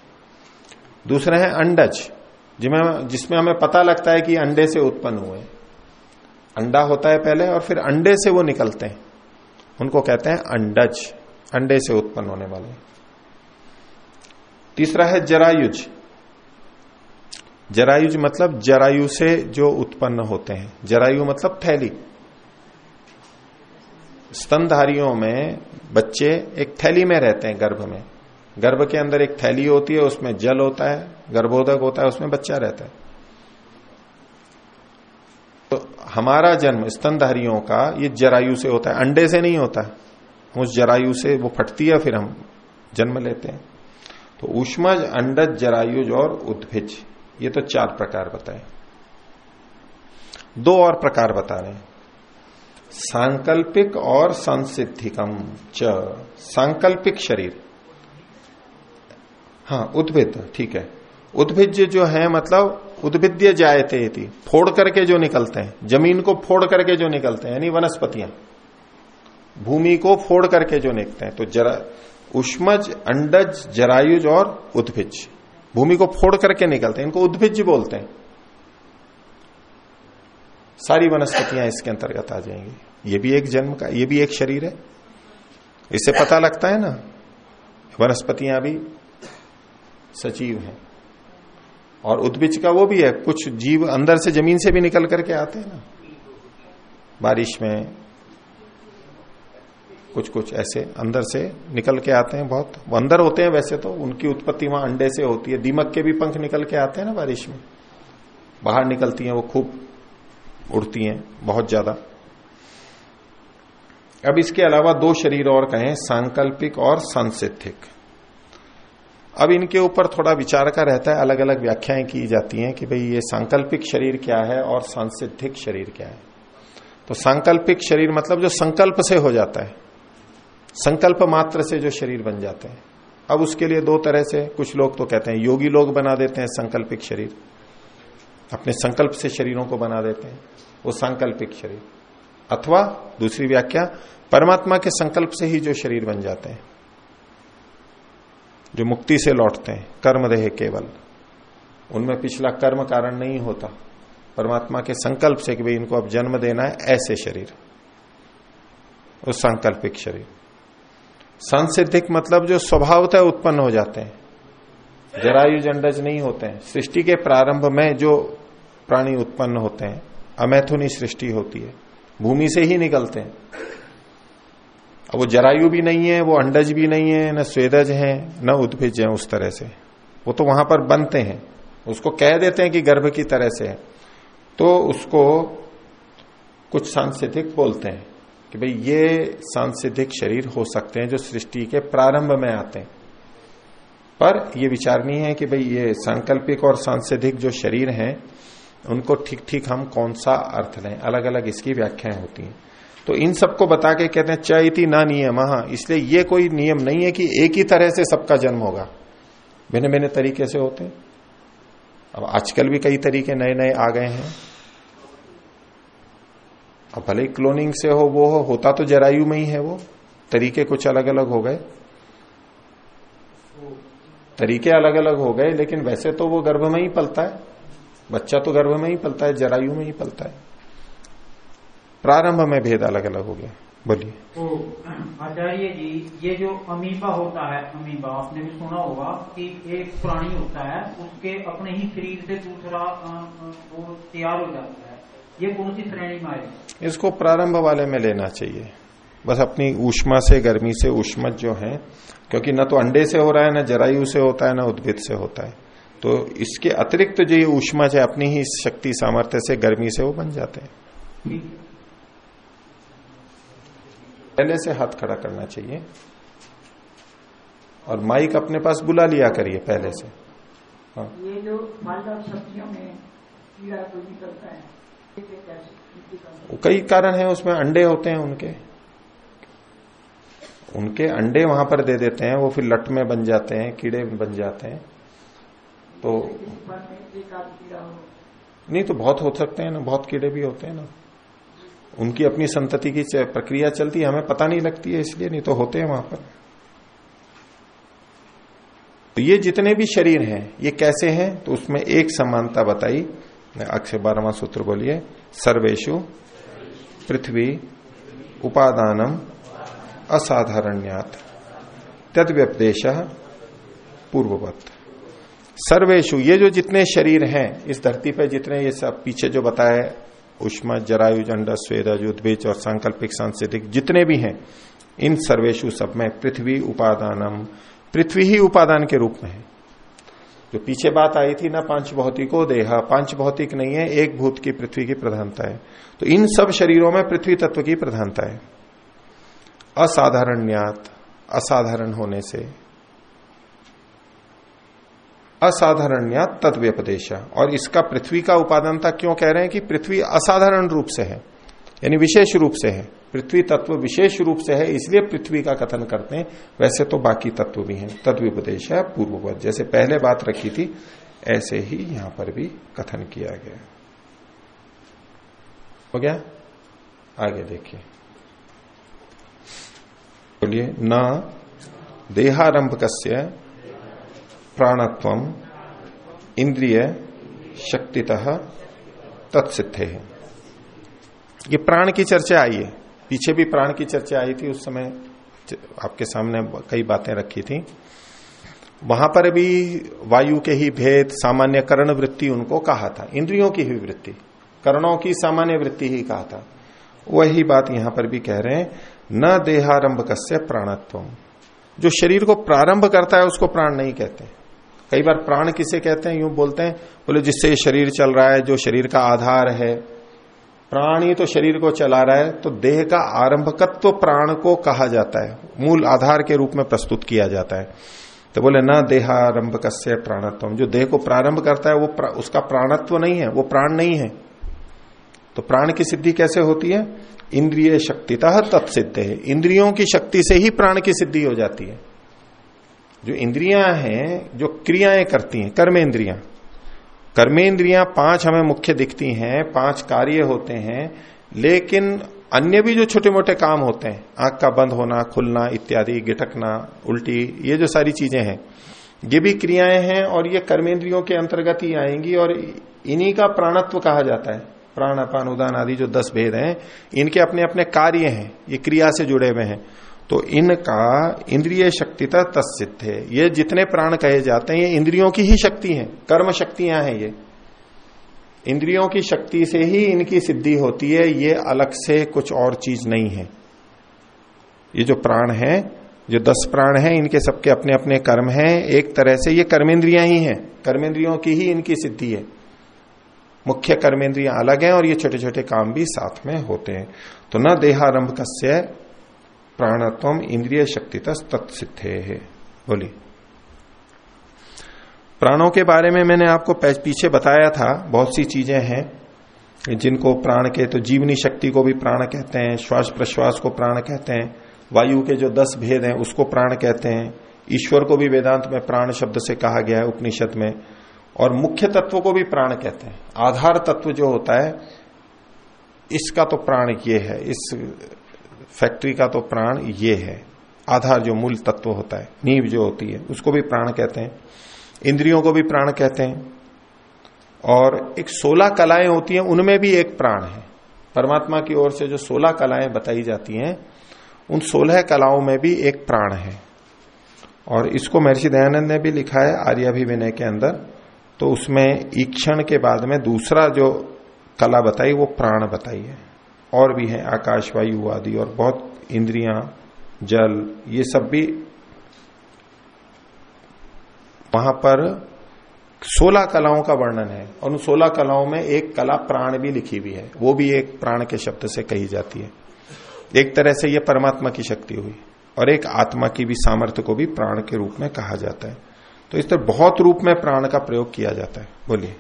दूसरा है अंडज जिसमें जिसमें हमें पता लगता है कि अंडे से उत्पन्न हुए अंडा होता है पहले और फिर अंडे से वो निकलते हैं। उनको कहते हैं अंडज, अंडे से उत्पन्न होने वाले। तीसरा है जरायुज। जरायुज मतलब जरायु से जो उत्पन्न होते हैं। जरायु मतलब थैली। स्तनधारियों में बच्चे एक थैली में रहते हैं गर्भ में। गर्भ के अंदर एक थैली होती है, उसमें जल होता है, गर्भोदक होता है, उसमें बच्चा रहता है। तो हमारा जन्म स्तनधारियों का ये जरायु से होता है, अंडे से नहीं होता। उस जरायु से वो फटती है, फिर हम जन्म लेते हैं। तो उष्मज अंडज, जरायुज और उद्भिज, ये तो चार प्रकार बताए। दो और प्रकार बता रहे सांकल्पिक और संसिद्धिकम च, सांकल्पिक शरीर। हाँ उद्भिद, ठीक है। उद्भिज जो है मतलब उद्भिद्य जायते थी फोड़ करके जो निकलते हैं, ज़मीन को फोड़ करके जो निकलते हैं, यानी वनस्पतियाँ। भूमि को फोड़ करके जो निकलते हैं तो जरा, उष्मज, अंडज, जरायुज और उद्भिज। भूमि को फोड़ करके निकलते हैं, इनको उद्भिज बोलते हैं। सारी वनस्पतियाँ इसके अंतर्गत आ जाएँगी। ये भी एक जन्म का, ये भी एक शरीर है। इससे पता लगता है ना, वनस्पतियाँ भी सजीव हैं। और उद्भिज का वो भी है, कुछ जीव अंदर से ज़मीन से भी निकल करके आते हैं ना। बारिश में कुछ कुछ ऐसे अंदर से निकल के आते हैं बहुत। वो अंदर होते हैं वैसे तो उनकी उत्पत्ति वहाँ अंडे से होती है। दीमक के भी पंख निकल के आते हैं ना बारिश में। बाहर निकलती हैं, वो खूब उड़ती हैं बहुत ज़्यादा। अब इसके अलावा दो शरीर और कहें, सांकल्पिक और सांसिधिक अब इनके ऊपर थोड़ा विचार का रहता है अलग अलग व्याख्याएँ की जाती हैं कि भाई ये सांकल्पिक शरीर क्या है और सांसिधिक शरीर क्या है। तो सांकल्पिक शरीर मतलब जो संकल्प से हो जाता है। संकल्प मात्र से जो शरीर बन जाते हैं। अब उसके लिए दो तरह से, कुछ लोग तो कहते हैं योगी लोग बना देते हैं संकल्पिक शरीर। अपने संकल्प से शरीरों को बना देते हैं, वो सांकल्पिक शरीर। अथवा दूसरी व्याख्या, परमात्मा के संकल्प से ही जो शरीर बन जाते हैं। जो मुक्ति से लौटते हैं, कर्म देह केवल। उनमें पिछला कर्म कारण नहीं होता। परमात्मा के संकल्प से कि भाई इनको अब जन्म देना है, ऐसे शरीर। उस सांकल्पिक शरीर। संसिद्धिक मतलब जो स्वभावतः उत्पन्न हो जाते हैं। जरायु जंडज नहीं होते हैं। सृष्टि के प्रारंभ में जो प्राणी उत्पन्न होते हैं, अमैथुनी सृष्टि होती है। भूमि से ही निकलते हैं। अब वो जरायु भी नहीं है, वो अंडज भी नहीं है, न स्वेदज है, न उद्भिज है उस तरह से। वो तो वहाँ पर बनते हैं। उसको कह देते हैं कि गर्भ की तरह से। है तो उसको कुछ सांसिधिक बोलते हैं कि भाई ये सांसिधिक शरीर हो सकते हैं जो सृष्टि के प्रारंभ में आते हैं। पर ये विचार नहीं है कि भाई ये सांकल्पिक और सांसिधिक जो शरीर हैं, उनको ठीक ठीक हम कौन सा अर्थ लें? अलग अलग इसकी व्याख्याएँ होती हैं। तो इन सबको बता के कहते हैं, चैती ना नियम इसलिए ये कोई नियम नहीं है कि एक ही तरह से सबका जन्म होगा। भिन्न भिन्न तरीके से होते हैं। अब आजकल भी कई तरीके नए नए आ गए हैं। अब भले क्लोनिंग से हो, वो हो, होता तो जरायु में ही है वो। तरीके कुछ अलग अलग हो गए। तरीके अलग अलग हो गए, लेकिन वैसे तो वो गर्भ में ही पलता है। बच्चा तो गर्भ में ही पलता है, जरायु में ही पलता है। प्रारंभ में भेद अलग अलग हो गया। बोलिए। तो आचार्य जी ये जो अमीबा होता है अमीबा आपने भी सुना होगा कि एक प्राणी होता है उसके अपने ही शरीर से दूसरा वो तैयार हो जाता है। ये कौन सी श्रेणी में आएगी इसको प्रारंभ वाले में लेना चाहिए। बस अपनी ऊष्मा से गर्मी से उष्मत जो है क्योंकि न तो अंडे से हो रहा है न जरायु से होता है न उद्भिद से होता है। तो इसके अतिरिक्त जो ये ऊष्मा है अपनी ही शक्ति सामर्थ्य से गर्मी से वो बन जाते हैं। पहले से हाथ खड़ा करना चाहिए। और माइक अपने पास बुला लिया करिए पहले से। हाँ। ये जो सब्जियों में कीड़ा निकलता है कई कारण है उसमें अंडे होते हैं उनके। उनके अंडे वहाँ पर दे देते हैं वो फिर लट में बन जाते हैं कीड़े बन जाते हैं। तो नहीं तो बहुत हो सकते हैं ना बहुत कीड़े भी होते हैं ना। उनकी अपनी संतति की प्रक्रिया चलती है, हमें पता नहीं लगती है, इसलिए नहीं तो होते हैं वहाँ पर। तो ये जितने भी शरीर हैं, ये कैसे हैं तो उसमें एक समानता बताई। अक्षय बारहवा सूत्र बोलिए सर्वेशु पृथ्वी उपादानम असाधारण्यात तद व्यपदेश पूर्ववत। सर्वेशु ये जो जितने शरीर हैं, इस धरती पर जितने ये सब पीछे जो बताए उष्मा, जरायु अंड स्वेदज उद्भिज और सांकल्पिक सांस्कृतिक जितने भी हैं, इन सर्वेशु सब में पृथ्वी उपादानम, पृथ्वी ही उपादान के रूप में है। जो पीछे बात आई थी ना पाँच भौतिको देहा, पाँच भौतिक नहीं है, एक भूत की पृथ्वी की प्रधानता है। तो इन सब शरीरों में पृथ्वी तत्व की प्रधानता है। असाधारण्यात, असाधारण होने से असाधारण्यात तत्व्यपदेश। और इसका पृथ्वी का उपादान था, क्यों कह रहे हैं कि पृथ्वी असाधारण रूप से है, यानी विशेष रूप से है। पृथ्वी तत्व विशेष रूप से है, इसलिए पृथ्वी का कथन करते हैं। वैसे तो बाकी तत्व भी हैं, तत्व्युपदेश है, पूर्ववत। जैसे पहले बात रखी थी, ऐसे ही यहाँ पर भी कथन किया गया। हो गया? आगे देखिए। बोलिए, न देहारंभक प्राणत्व इंद्रिय शक्तितः तत्सिद्धे। है ये प्राण की चर्चा आई है। पीछे भी प्राण की चर्चा आई थी, उस समय आपके सामने कई बातें रखी थी। वहाँ पर भी वायु के ही भेद, सामान्य करण वृत्ति उनको कहा था। इंद्रियों की ही वृत्ति, करणों की सामान्य वृत्ति ही कहा था। वही बात यहाँ पर भी कह रहे हैं, न देहारंभ कस्य प्राणत्व। जो शरीर को प्रारंभ करता है, उसको प्राण नहीं कहते। कई बार प्राण किसे कहते हैं यूँ बोलते हैं बोले जिससे शरीर चल रहा है जो शरीर का आधार है। प्राण ही तो शरीर को चला रहा है तो देह का आरंभकत्व तो प्राण को कहा जाता है। मूल आधार के रूप में प्रस्तुत किया जाता है। तो बोले न देहारंभ कस्य प्राणत्व। जो देह को प्रारंभ करता है वो प्रा, उसका प्राणत्व नहीं है वो प्राण नहीं है। तो प्राण की सिद्धि कैसे होती है? इंद्रिय शक्तितः तत्सिद्ध है। इंद्रियों की शक्ति से ही प्राण की सिद्धि हो जाती है। जो इंद्रियाँ हैं, जो क्रियाएँ करती हैं, कर्मेंद्रियाँ। कर्मेंद्रियाँ पाँच हमें मुख्य दिखती हैं, पाँच कार्य होते हैं, लेकिन अन्य भी जो छोटे मोटे काम होते हैं, आँख का बंद होना, खुलना, इत्यादि, गिटकना, उल्टी, ये जो सारी चीज़ें हैं, ये भी क्रियाएँ हैं और ये कर्मेंद्रियों के अंतर्गत ही आएँगी और इन्हीं का प्राणत्व कहा जाता है। प्राण, अपान, उदान आदि जो दस भेद हैं, इनके अपने अपने कार्य हैं, ये क्रिया से जुड़े हुए हैं। तो इनका इंद्रिय शक्तिता तत्सिद्ध है। ये जितने प्राण कहे जाते हैं, ये इंद्रियों की ही शक्ति है। कर्म शक्तियाँ हैं ये। इंद्रियों की शक्ति से ही इनकी सिद्धि होती है, ये अलग से कुछ और चीज़ नहीं है। ये जो प्राण है, जो दस प्राण हैं, इनके सबके अपने अपने कर्म हैं। एक तरह से ये कर्मेंद्रियाँ ही हैं। कर्मेंद्रियों की ही इनकी सिद्धि है। मुख्य कर्मेंद्रियाँ अलग हैं और ये छोटे छोटे काम भी साथ में होते हैं। तो न देहारंभ कस्य प्राणत्व इंद्रिय शक्ति तत्सिद्धे है बोली। प्राणों के बारे में मैंने आपको पीछे बताया था, बहुत सी चीज़ें हैं, जिनको प्राण के तो जीवनी शक्ति को भी प्राण कहते हैं श्वास प्रश्वास को प्राण कहते हैं, वायु के जो दस भेद हैं, उसको प्राण कहते हैं, ईश्वर को भी वेदांत में प्राण शब्द से कहा गया है उपनिषद में, और मुख्य तत्व को भी प्राण कहते हैं। आधार तत्व जो होता है, इसका तो प्राण ये है, इस फैक्ट्री का तो प्राण ये है। आधार जो मूल तत्व होता है, नींव जो होती है, उसको भी प्राण कहते हैं। इंद्रियों को भी प्राण कहते हैं। और एक सोलह कलाएँ होती हैं, उनमें भी एक प्राण है। परमात्मा की ओर से जो सोलह कलाएँ बताई जाती हैं, उन सोलह कलाओं में भी एक प्राण है। और इसको महर्षि दयानंद ने भी लिखा है आर्याभिविनय के अंदर। तो उसमें ईक्षण के बाद में दूसरा जो कला बताई, वो प्राण बताई है। और भी है आकाश वायु आदि, और बहुत इंद्रियाँ, जल, ये सब भी वहाँ पर सोलह कलाओं का वर्णन है। और उन सोलह कलाओं में एक कला प्राण भी लिखी हुई है। वो भी एक प्राण के शब्द से कही जाती है। एक तरह से यह परमात्मा की शक्ति हुई। और एक आत्मा की भी सामर्थ्य को भी प्राण के रूप में कहा जाता है। तो इस तरह बहुत रूप में प्राण का प्रयोग किया जाता है। बोलिए।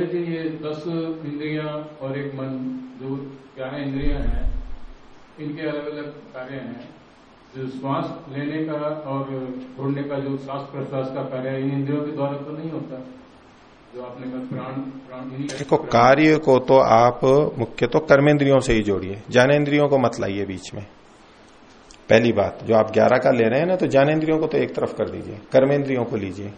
ये दस इंद्रिया और एक मन, जो ग्यारह इंद्रिया हैं, इनके अलग अलग कार्य हैं। जो श्वास लेने का और छोड़ने का, जो श्वास प्रश्वास का कार्य है, इन इंद्रियों के द्वारा तो नहीं होता। जो आपने कहा, प्राण प्राण देखो, कार्य को तो आप मुख्य तो कर्मेंद्रियों से ही जोड़िए। ज्ञानेन्द्रियों को मत लाइए बीच में। पहली बात, जो आप ग्यारह का ले रहे हैं ना तो ज्ञानेन्द्रियों को तो एक तरफ़ कर दीजिए, कर्मेंद्रियों को लीजिए।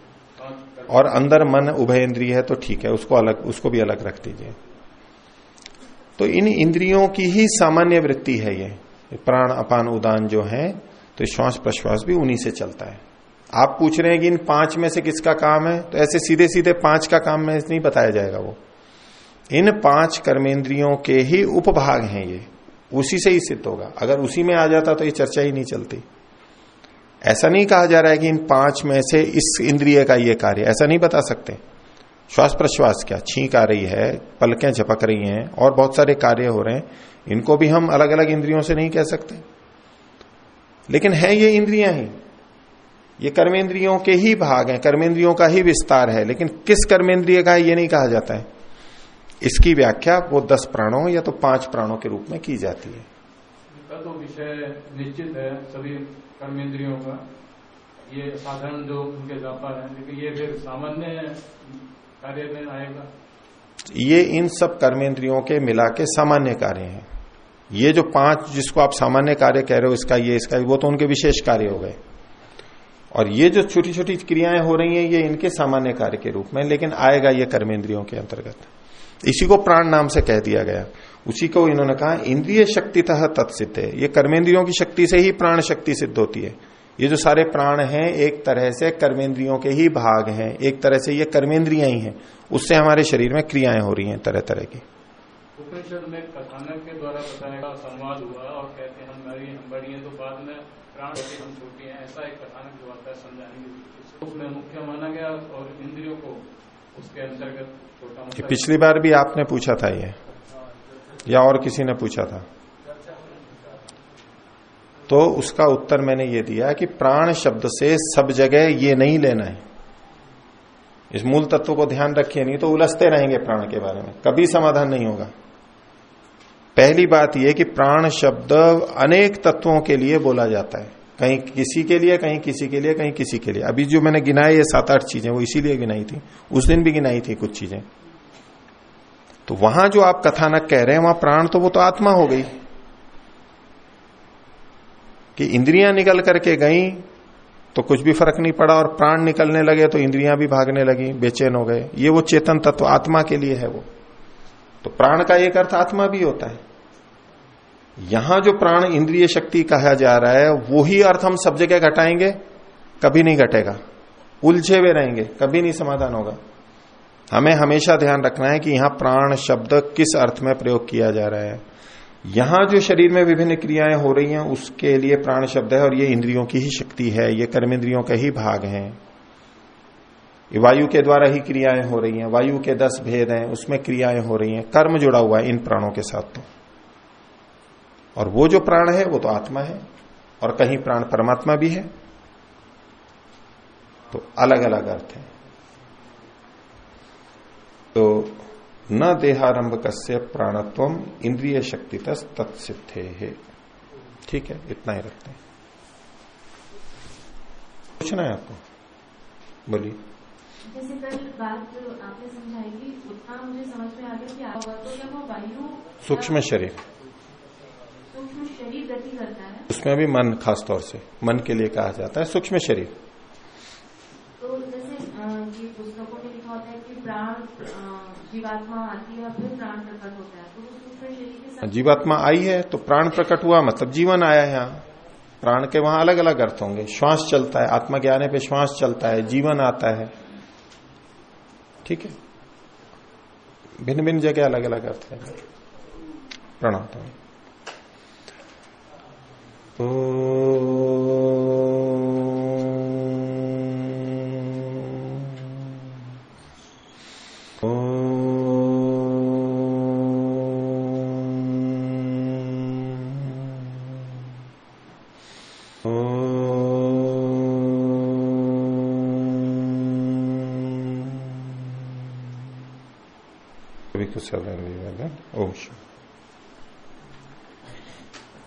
और अंदर मन उभय इंद्रिय है तो ठीक है, उसको अलग, उसको भी अलग रख दीजिए। तो इन इंद्रियों की ही सामान्य वृत्ति है ये। प्राण, अपान, उदान जो है तो श्वास प्रश्वास भी उन्हीं से चलता है। आप पूछ रहे हैं कि इन पाँच में से किसका काम है तो ऐसे सीधे सीधे पाँच का काम में नहीं बताया जाएगा वो। इन पाँच कर्मेंद्रियों के ही उपभाग हैं ये। उसी से ही सिद्ध होगा। अगर उसी में आ जाता तो ये चर्चा ही नहीं चलती। ऐसा नहीं कहा जा रहा है कि इन पाँच में से इस इंद्रिय का ये कार्य, ऐसा नहीं बता सकते। श्वास प्रश्वास क्या? छींक आ रही है, पलकें झपक रही हैं, और बहुत सारे कार्य हो रहे हैं। इनको भी हम अलग अलग इंद्रियों से नहीं कह सकते। लेकिन है ये इंद्रियाँ ही। ये कर्मेंद्रियों के ही भाग हैं, कर्मेंद्रियों का ही विस्तार है। लेकिन किस कर्मेंद्रिय का है, ये नहीं कहा जाता है। इसकी व्याख्या वो दस प्राणों या तो पाँच प्राणों के रूप में की जाती है। तो विषय निश्चित है, सभी कर्मेंद्रियों का। ये साधन जो उनके जाता है, लेकिन ये फिर सामान्य कार्य में आएगा। ये इन सब कर्मेंद्रियों के मिला के सामान्य कार्य हैं। ये जो पाँच जिसको आप सामान्य कार्य कह रहे हो, इसका ये, इसका वो तो उनके विशेष कार्य हो गए। और ये जो छोटी छोटी क्रियाएँ हो रही हैं, ये इनके सामान्य कार्य के रूप में, लेकिन आएगा ये कर्मेंद्रियों के अंतर्गत। इसी को प्राण नाम से कह दिया गया। उसी को इन्होंने कहा इंद्रिय शक्ति तह तत्सिद्ध है। ये कर्मेंद्रियों की शक्ति से ही प्राण शक्ति सिद्ध होती है। ये जो सारे प्राण हैं एक तरह से कर्मेंद्रियों के ही भाग हैं। एक तरह से ये कर्मेंद्रियाँ ही हैं। उससे हमारे शरीर में क्रियाएँ हो रही हैं तरह तरह की। उपनिषद में कथानक के द्वारा बताने का संवाद हुआ और कहते हैं हम बड़ी हम बड़ी हैं तो बाद में प्राण होते हम छोटी हैं। ऐसा एक कथानक जो आता है समझाने के उसमें मुख्य माना गया और इंद्रियों को उसके अंतर्गत छोटा पिछली बार भी आपने पूछा था ये। या और किसी ने पूछा था? तो उसका उत्तर मैंने ये दिया कि प्राण शब्द से सब जगह ये नहीं लेना है। इस मूल तत्व को ध्यान रखिए, नहीं तो उलझते रहेंगे प्राण के बारे में। कभी समाधान नहीं होगा। पहली बात यह कि प्राण शब्द अनेक तत्वों के लिए बोला जाता है। कहीं किसी के लिए, कहीं किसी के लिए, कहीं किसी के लिए। अभी जो मैंने गिनाई ये सात आठ चीज़ें, वो इसीलिए गिनाई थी। उस दिन भी गिनाई थी कुछ चीज़ें। तो वहाँ जो आप कथानक कह रहे हैं, वहाँ प्राण तो वो तो आत्मा हो गई। कि इंद्रियाँ निकल करके गई तो कुछ भी फ़र्क नहीं पड़ा और प्राण निकलने लगे तो इंद्रियाँ भी भागने लगी, बेचैन हो गए। ये वो चेतन तत्व आत्मा के लिए है वो। तो प्राण का एक अर्थ आत्मा भी होता है। यहाँ जो प्राण इंद्रिय शक्ति कहा जा रहा है वो ही अर्थ हम सब जगह घटाएँगे, कभी नहीं घटेगा। उलझे हुए रहेंगे, कभी नहीं समाधान होगा। हमें हमेशा ध्यान रखना है कि यहाँ प्राण शब्द किस अर्थ में प्रयोग किया जा रहा है। यहाँ जो शरीर में विभिन्न क्रियाएँ हो रही हैं, उसके लिए प्राण शब्द है और ये इंद्रियों की ही शक्ति है, ये कर्मेंद्रियों का ही भाग है। वायु के द्वारा ही क्रियाएँ हो रही हैं, वायु के दस भेद हैं, उसमें क्रियाएँ हो रही हैं, कर्म जुड़ा हुआ है इन प्राणों के साथ तो। और वो जो प्राण है, वो तो आत्मा है, और कहीं प्राण परमात्मा भी है। तो अलग अलग अर्थ है। तो न देहारंभ कस्य प्राणत्व इंद्रिय शक्ति तत्सिद्धे है ठीक है इतना ही रखते हैं। पूछना है आपको? बोलिए। जैसे कल बात आपने समझाई थी उतना मुझे समझ में आ गया कि तो जब वो वायु सूक्ष्म शरीर। सूक्ष्म शरीर गति करता है। उसमें भी मन खास तौर से मन के लिए कहा जाता है सूक्ष्म शरीर। तो जैसे ये पुस्तकों प्राण जीवात्मा आती है फिर प्राण प्रकट होता है। तो वो शरीर के साथ जीवात्मा आई है तो प्राण प्रकट हुआ मतलब जीवन आया है यहाँ। प्राण के वहाँ अलग अलग अर्थ होंगे। श्वास चलता है, आत्मा के आने पे श्वास चलता है, जीवन आता है। ठीक है? भिन्न भिन्न जगह अलग अलग अर्थ है। प्रणाम तो। कभी कुछ ओम